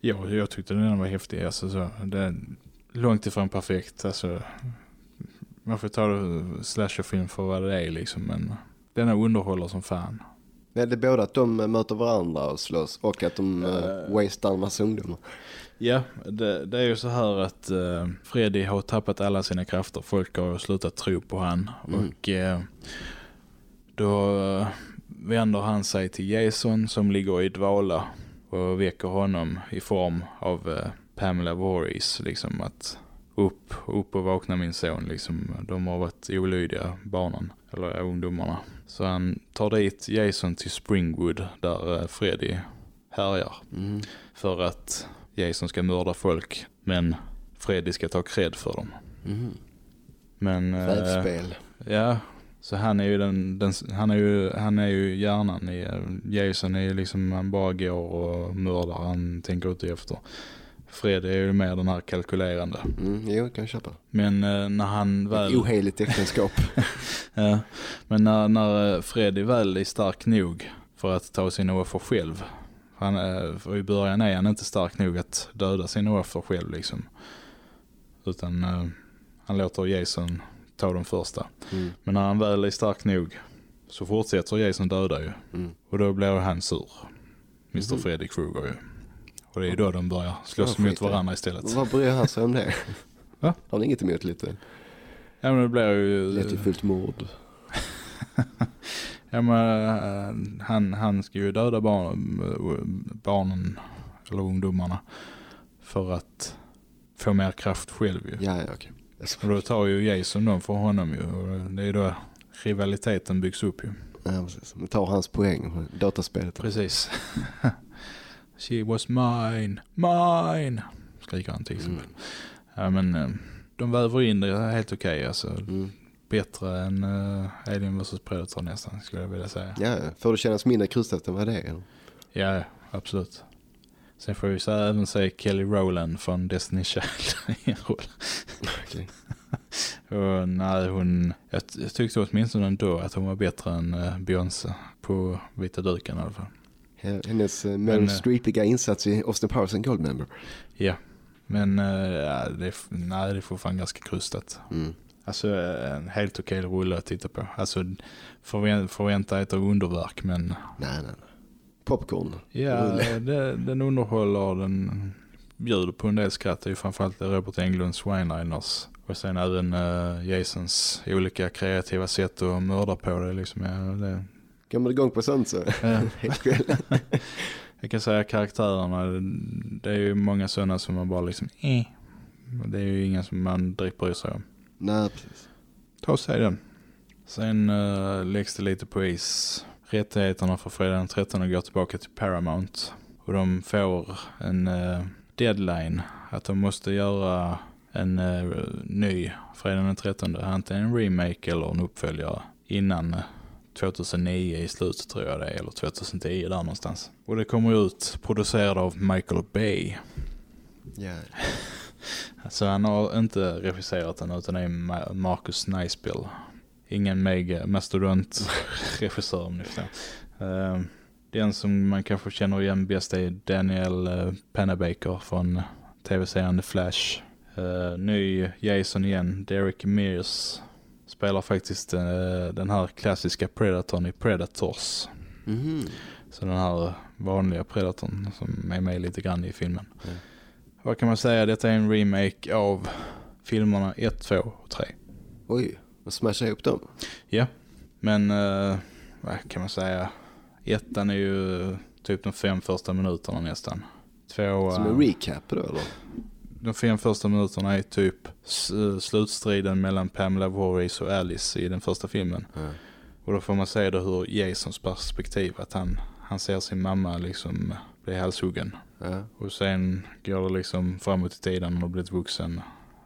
S2: Ja, jag tyckte den var häftig. Alltså, så, det är långt ifrån perfekt. Alltså, man får ta det slasherfilm för vad det är liksom. Men den är underhåller som fan.
S1: Men det är både att de möter varandra och slåss och att de uh, wastear en massa ungdomar.
S2: Ja, det, det är ju så här att uh, Freddy har tappat alla sina krafter. Folk har slutat tro på han.
S1: Mm.
S2: Och eh, då eh, vänder han sig till Jason som ligger i dvala. Och väcker honom i form av eh, Pamela Voorhees. Liksom att upp, upp och vakna min son. Liksom. De har varit olydiga barnen. Eller ungdomarna. Så han tar dit Jason till Springwood där eh, Freddy härjar.
S1: Mm.
S2: För att Jason ska mörda folk. Men Freddy ska ta cred för dem.
S1: Mm.
S2: Men... eh,
S1: Rävspel.
S2: Ja, så han är ju den, den han är ju, han är ju hjärnan i, Jason är ju liksom, han bara går och mördar, han tänker inte efter. Fred är ju mer den här kalkylerande.
S1: Mm. Jo, kan jag köpa.
S2: Men eh, när han väl...
S1: Ett oheligt äktenskap. (laughs)
S2: Ja, men när, när eh, Freddy väl är stark nog för att ta sina offer själv. Han, eh, för i början är han inte stark nog att döda sina offer själv liksom. Utan eh, han låter Jason ta de första.
S1: Mm.
S2: Men när han väl är stark nog så fortsätter Jason döda ju.
S1: Mm.
S2: Och då blir han sur. Mr
S1: Mhm.
S2: Freddy Krueger ju. Och det är då de börjar slåss mot varandra istället.
S1: Vad bryr han sig om det? (laughs)
S2: Va?
S1: Har ni inget emot lite
S2: Ja men det blir ju...
S1: lättjefullt mord? (laughs)
S2: Ja men eh, han, han ska ju döda barn, barnen eller ungdomarna för att få mer kraft själv ju.
S1: Ja, ja, okej.
S2: Och då tar ju Jason dem för honom ju. Och det är då rivaliteten byggs upp ju.
S1: Ja, precis. Men tar hans poäng från dataspelet.
S2: Precis. (laughs) She was mine, mine, skriker han till exempel. Ja men eh, de väver in det helt okej alltså.
S1: Mm.
S2: Bättre än uh, Alien vs Predator nästan skulle jag vilja säga.
S1: Ja, får det kännas mindre krystat än vad det är?
S2: Ja, absolut. Sen får vi så även se Kelly Rowland från Destiny Child (laughs) i en roll.
S1: Okej. (laughs)
S2: Och nej, hon, jag, jag tyckte åtminstone ändå att hon var bättre än uh, Beyoncé på vita duken i alla fall.
S1: Hennes uh,
S2: Men,
S1: Meryl
S2: eh,
S1: Streepiga insats i Austin Powers and Goldmember.
S2: Ja, men uh, ja, det, nej, det är fortfarande ganska krystat.
S1: Mm.
S2: Alltså en helt okej rulle att titta på. Alltså förvä förvänta ett underverk men
S1: Nej, nej, nej. Popcorn.
S2: ja, (laughs) det, den underhåller, den bjuder på en del skratt. Det är ju framförallt Robert Englunds wineliners. Och sen även uh, Jasons olika kreativa sätt att mörda på det liksom. Ja, det,
S1: Kommer igång på sånt så. (laughs) (laughs)
S2: Jag kan säga karaktärerna, det är ju många sådana som man bara liksom, eh. Det är ju inga som man direkt bryr sig om.
S1: Nej, precis.
S2: Ta och säg den. Sen uh, läggs det lite på is. Rättigheterna för fredag den 13 går tillbaka till Paramount. Och de får en uh, deadline att de måste göra en uh, ny fredag den 13. Antingen en remake eller en uppföljare innan 2009 i slutet tror jag det är. Eller 2010 där någonstans. Och det kommer ut producerad av Michael Bay.
S1: Ja. (laughs)
S2: Så han har inte regisserat den utan det är Ma- Marcus Nicebill. Ingen mega mastodont-regissör om ni förstår. Uh, den som man kanske känner igen bäst är Daniel uh, Panabaker från tv-serien The Flash. Uh, ny Jason igen, Derek Mears. Spelar faktiskt uh, den här klassiska Predatorn i Predators.
S1: Mhm.
S2: Så den här vanliga Predatorn som är med lite grann i filmen.
S1: Mm.
S2: Vad kan man säga? Detta är en remake av filmerna 1, 2 och 3.
S1: Oj, och smasha ihop dem.
S2: Ja, men eh, vad kan man säga? Ettan är ju typ de fem första minuterna nästan. Två,
S1: Som en recap då eller?
S2: de fem första minuterna är typ s- slutstriden mellan Pamela Voorhees och Alice i den första filmen.
S1: Ja.
S2: Och då får man se det hur Jasons perspektiv, att han, han ser sin mamma liksom bli halshuggen.
S1: Ja.
S2: Och sen går det liksom framåt i tiden han har blivit vuxen.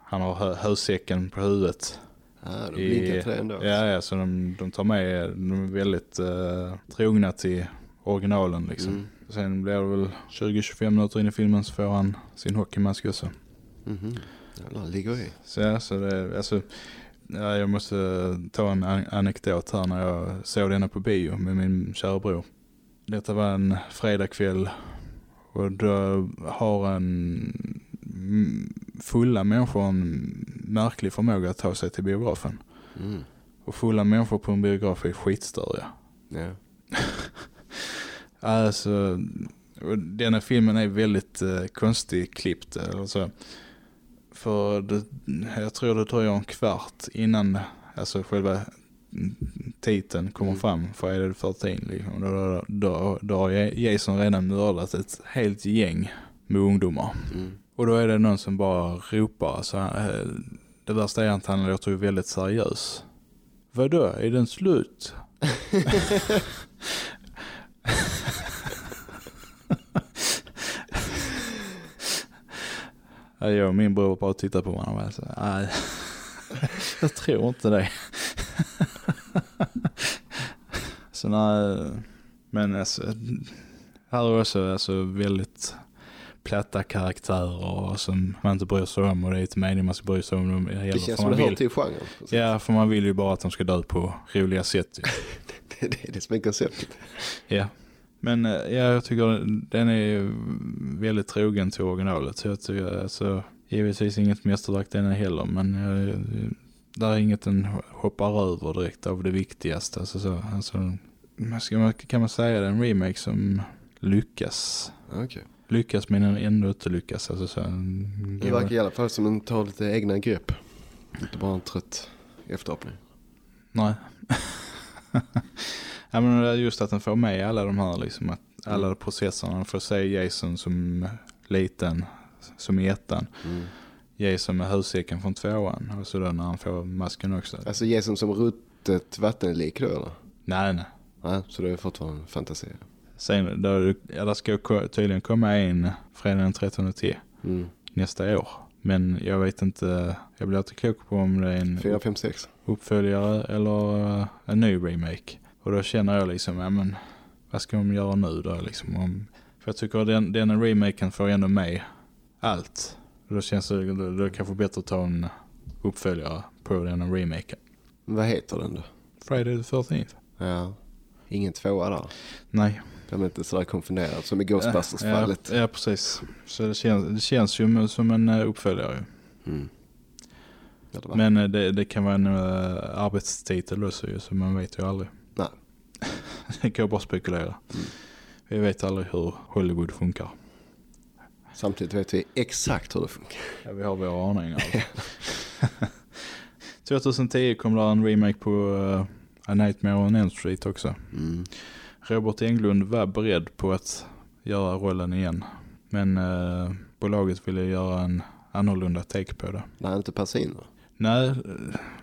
S2: Han har hö- hösäcken på huvudet.
S1: Ja, de blinkar till det ändå.
S2: Ja, ja, så de, de tar med, de är väldigt uh, trogna till originalen liksom.
S1: Mm.
S2: Sen blir det väl 20-25 minuter in i filmen så får han sin hockeymask också.
S1: Mhm. Jävlar, ligger i.
S2: Så ja, så det, alltså, ja, jag måste ta en an- anekdot här när jag såg denna på bio med min kära bror. Detta var en fredagkväll och då har en fulla människor en märklig förmåga att ta sig till biografen.
S1: Mm.
S2: Och fulla människor på en biograf är skitstöriga.
S1: Ja. (laughs)
S2: Alltså, denna filmen är väldigt eh, konstigt klippt. Eller så. För det, jag tror det dröjer en kvart innan alltså själva titeln kommer
S1: Mm.
S2: fram. Friday the 13 liksom. Då, då, då, då har Jason redan mördat ett helt gäng med ungdomar.
S1: Mm.
S2: Och då är det någon som bara ropar. Alltså, det värsta är att han låter ju väldigt seriös. Vadå, är den slut? (laughs) Ja, Jag och min bror bara tittar på varandra och så, nej, (laughs) jag tror inte det. Så nej, men alltså, här är också alltså väldigt platta karaktärer som man inte bryr sig om och det är inte meningen man ska bry sig om dem.
S1: Det
S2: för
S1: känns som
S2: man
S1: det hör
S2: vill,
S1: till genren.
S2: Ja, för man vill ju bara att de ska dö på roliga sätt. (laughs)
S1: Det, det är det som är konceptet.
S2: Ja. Men eh, ja, jag tycker den är väldigt trogen till originalet. Så jag tycker alltså, givetvis inget mästerverk den är heller. Men jag, där är inget den hoppar över direkt av det viktigaste. Alltså, så, alltså, kan man säga det en remake som lyckas.
S1: Okej.
S2: Lyckas men ändå inte lyckas. Alltså, så,
S1: Det verkar i alla fall som en tar lite egna grepp. Inte bara en trött efterapning.
S2: Nej. (laughs) ja, men det är just att den får med alla de här liksom, att alla
S1: Mm.
S2: processerna. Den får se Jason som liten, som i ettan.
S1: Mm.
S2: Jason med hussäcken från tvåan. Och så då när han får masken också.
S1: Alltså Jason som ruttet vattenlik då eller?
S2: Nej, nej.
S1: Nej, så det är fortfarande fantasi.
S2: Sen, då, ja, där ska tydligen komma en fredag den 13 till
S1: Mm.
S2: nästa år. Men jag vet inte, jag blir inte klok på om det är en
S1: 4, 5, 6.
S2: uppföljare eller eh, en ny remake. Och då känner jag liksom, ja men vad ska de göra nu då liksom? Om, för jag tycker den, den remaken får ändå med allt. Och då känns det, då, då kanske bättre att ta en uppföljare på den remaken.
S1: Vad heter den då?
S2: Friday the 13th.
S1: Ja. Ingen tvåa där.
S2: Nej.
S1: Jag är inte sådär konfunderad som i Ghostbusters-fallet.
S2: Ja, ja, precis. Så det känns, det känns ju som en eh, uppföljare.
S1: Mm. Ja, det.
S2: Men eh, det, det kan vara en uh, arbetstitel också ju, så man vet ju aldrig.
S1: Nej. (laughs)
S2: det kan jag bara spekulera.
S1: Mm.
S2: Vi vet aldrig hur Hollywood funkar.
S1: Samtidigt vet vi exakt hur det funkar.
S2: Ja, vi har våra aningar. (laughs) 2010 kom det en remake på uh, A Nightmare on Elm Street också.
S1: Mm.
S2: Robert Englund var beredd på att göra rollen igen. Men eh, bolaget ville göra en annorlunda take på det.
S1: Nej, inte persiner.
S2: Nej,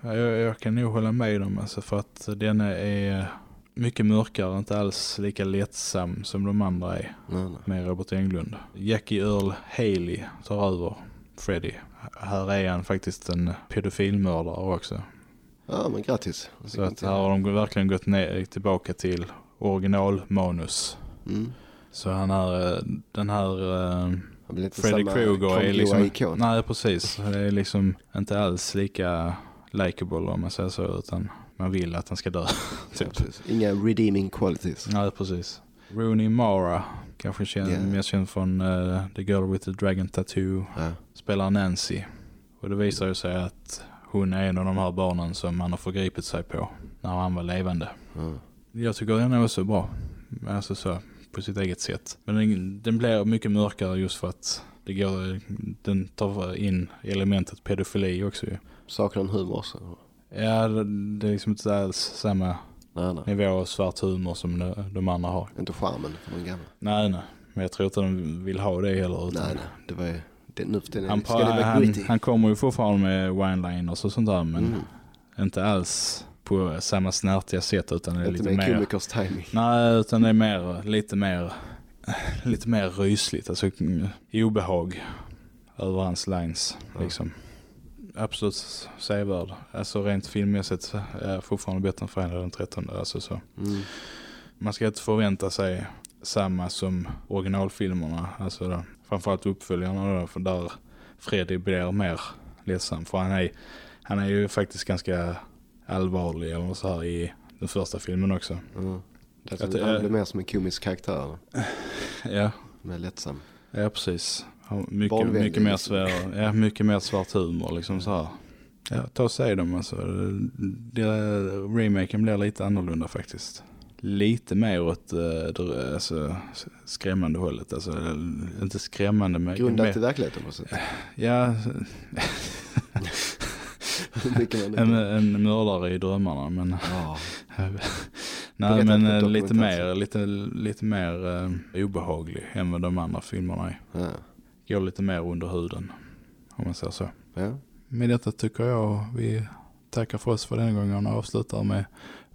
S2: eh, jag, jag kan nog hålla med dem alltså för att den är mycket mörkare, inte alls lika lättsam som de andra är
S1: Nej, nej.
S2: med Robert Englund. Jackie Earl Haley tar över Freddy. Här är han faktiskt en pedofilmördare också.
S1: Ja, men grattis.
S2: Så att här har de verkligen gått ner, tillbaka till originalmanus.
S1: Mm.
S2: Så han är eh, den här eh, Freddy Krueger är liksom,
S1: ikon.
S2: nej precis, det är liksom inte alls lika likable om man säger så utan man vill att han ska dö. (laughs) typ.
S1: Inga redeeming qualities.
S2: Nej precis. Rooney Mara, kanske känd,
S1: Yeah.
S2: mer känd från eh, The Girl with the Dragon Tattoo,
S1: Ja.
S2: spelar Nancy. Och det visar ju sig att hon är en av de här barnen som man har förgripit sig på när han var levande.
S1: Ja.
S2: Jag tycker den är också bra. Alltså så, på sitt eget sätt. Men den, den blir mycket mörkare just för att det går, den tar in elementet pedofili också ju.
S1: Saknar en humor också.
S2: Ja, det, är liksom inte alls samma
S1: Nej, nej.
S2: nivå av svart humor som de, de andra har.
S1: Inte charmen från den gamla.
S2: Nej, nej. Men jag tror inte de vill ha det heller. Utan
S1: Nej, nej. Det var ju... Det, nu för
S2: Han,
S1: ska det vara
S2: han,
S1: gritty.
S2: han kommer ju fortfarande med wineliners och sånt där. Men
S1: Mm.
S2: inte alls på samma snärtiga sätt utan det är lite mer...
S1: komikers timing.
S2: Nej, utan det är mer, lite mer, (laughs) lite mer rysligt. Alltså obehag över hans lines.
S1: Ja.
S2: Liksom. Absolut sevärd. Alltså rent filmmässigt är fortfarande bättre än Fredag den 13. Alltså så.
S1: Mm.
S2: Man ska inte förvänta sig samma som originalfilmerna. Alltså då, framförallt uppföljarna då, för där Freddy blir mer ledsam. För han är, han är ju faktiskt ganska allvarlig eller så här i den första filmen också.
S1: Mm. Det
S2: Att
S1: är,
S2: det
S1: han
S2: är-
S1: blir mer som en komisk karaktär.
S2: Ja,
S1: Mer lättsam.
S2: Ja, precis. Ja, Mycket, mycket, mer
S1: liksom.
S2: svär, ja, mycket mer svart humor liksom så här. Ja, ta och se dem alltså. Det, remaken blir lite annorlunda faktiskt. Lite mer åt äh, dr- alltså, skrämmande hållet. Alltså, eh, inte skrämmande men
S1: Grundat
S2: mer,
S1: verkligheten på sätt.
S2: Ja, (laughs) en, en mördare i drömmarna men
S1: Ja. (laughs)
S2: Nej men eh, lite mer, lite, lite mer eh, obehaglig än vad de andra filmerna är.
S1: Ja.
S2: Går lite mer under huden om man säger så.
S1: ja.
S2: Med detta tycker jag vi tackar för oss för den gången och avslutar med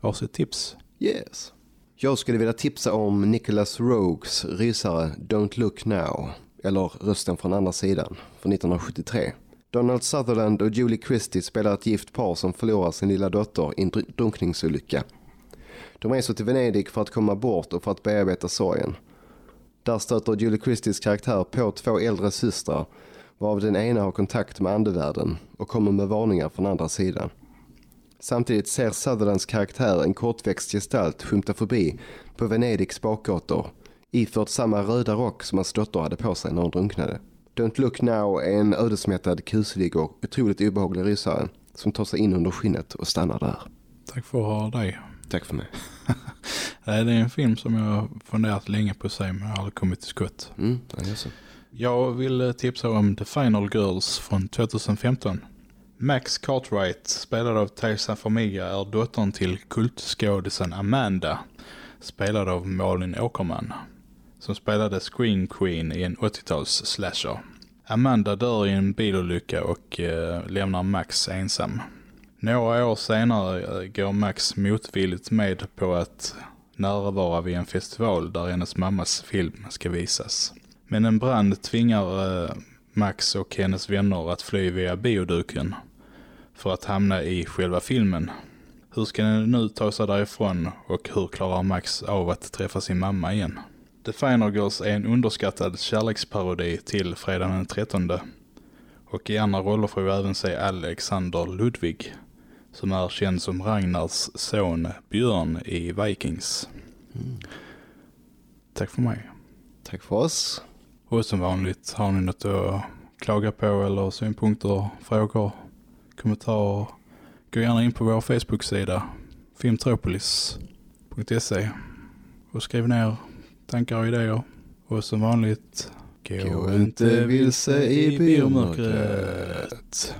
S2: varsitt tips.
S1: Yes. Jag skulle vilja tipsa om Nicholas Rogues rysare Don't Look Now, eller Rösten från andra sidan, från 1973. Donald Sutherland och Julie Christie spelar ett gift par som förlorar sin lilla dotter i en dr- drunkningsolycka. De reser till Venedig för att komma bort och för att bearbeta sorgen. Där stöter Julie Christies karaktär på två äldre systrar, varav den ena har kontakt med andevärlden och kommer med varningar från andra sidan. Samtidigt ser Sutherlands karaktär en kortväxt gestalt skymta förbi på Venedigs bakgator iförd samma röda rock som hans dotter hade på sig när hon drunknade. Don't Look Now är en ödesmättad, kuslig och otroligt obehaglig rysare som tar sig in under skinnet och stannar där.
S2: Tack för att ha dig.
S1: Tack för mig. (laughs)
S2: Nej, Det är en film som jag funderat länge på att se men jag har aldrig kommit till skott.
S1: Mm, ja, det är så.
S2: Jag vill eh, tipsa om The Final Girls från 2015. Max Cartwright, spelad av Theresa Farmiga, är dottern till kultskådisen Amanda, spelad av Malin Åkerman, som spelade Screen Queen i en 80-tals slasher. Amanda dör i en bilolycka och eh, lämnar Max ensam. Några år senare eh, går Max motvilligt med på att närvara vid en festival där hennes mammas film ska visas. Men en brand tvingar eh, Max och hennes vänner att fly via bioduken för att hamna i själva filmen. Hur ska den nu ta sig därifrån och hur klarar Max av att träffa sin mamma igen? The Final Girls är en underskattad kärleksparodi till Fredagen den 13. Och i andra roller får vi även se Alexander Ludwig som är känd som Ragnars son Björn i Vikings. Tack för mig.
S1: Tack för oss.
S2: Och som vanligt, har ni något att klaga på eller synpunkter, frågor, kommentarer, gå gärna in på vår Facebook-sida filmtropolis.se och skriv ner tankar och idéer. Och som vanligt, gå,
S1: Gå inte vilse i
S2: biomörkret.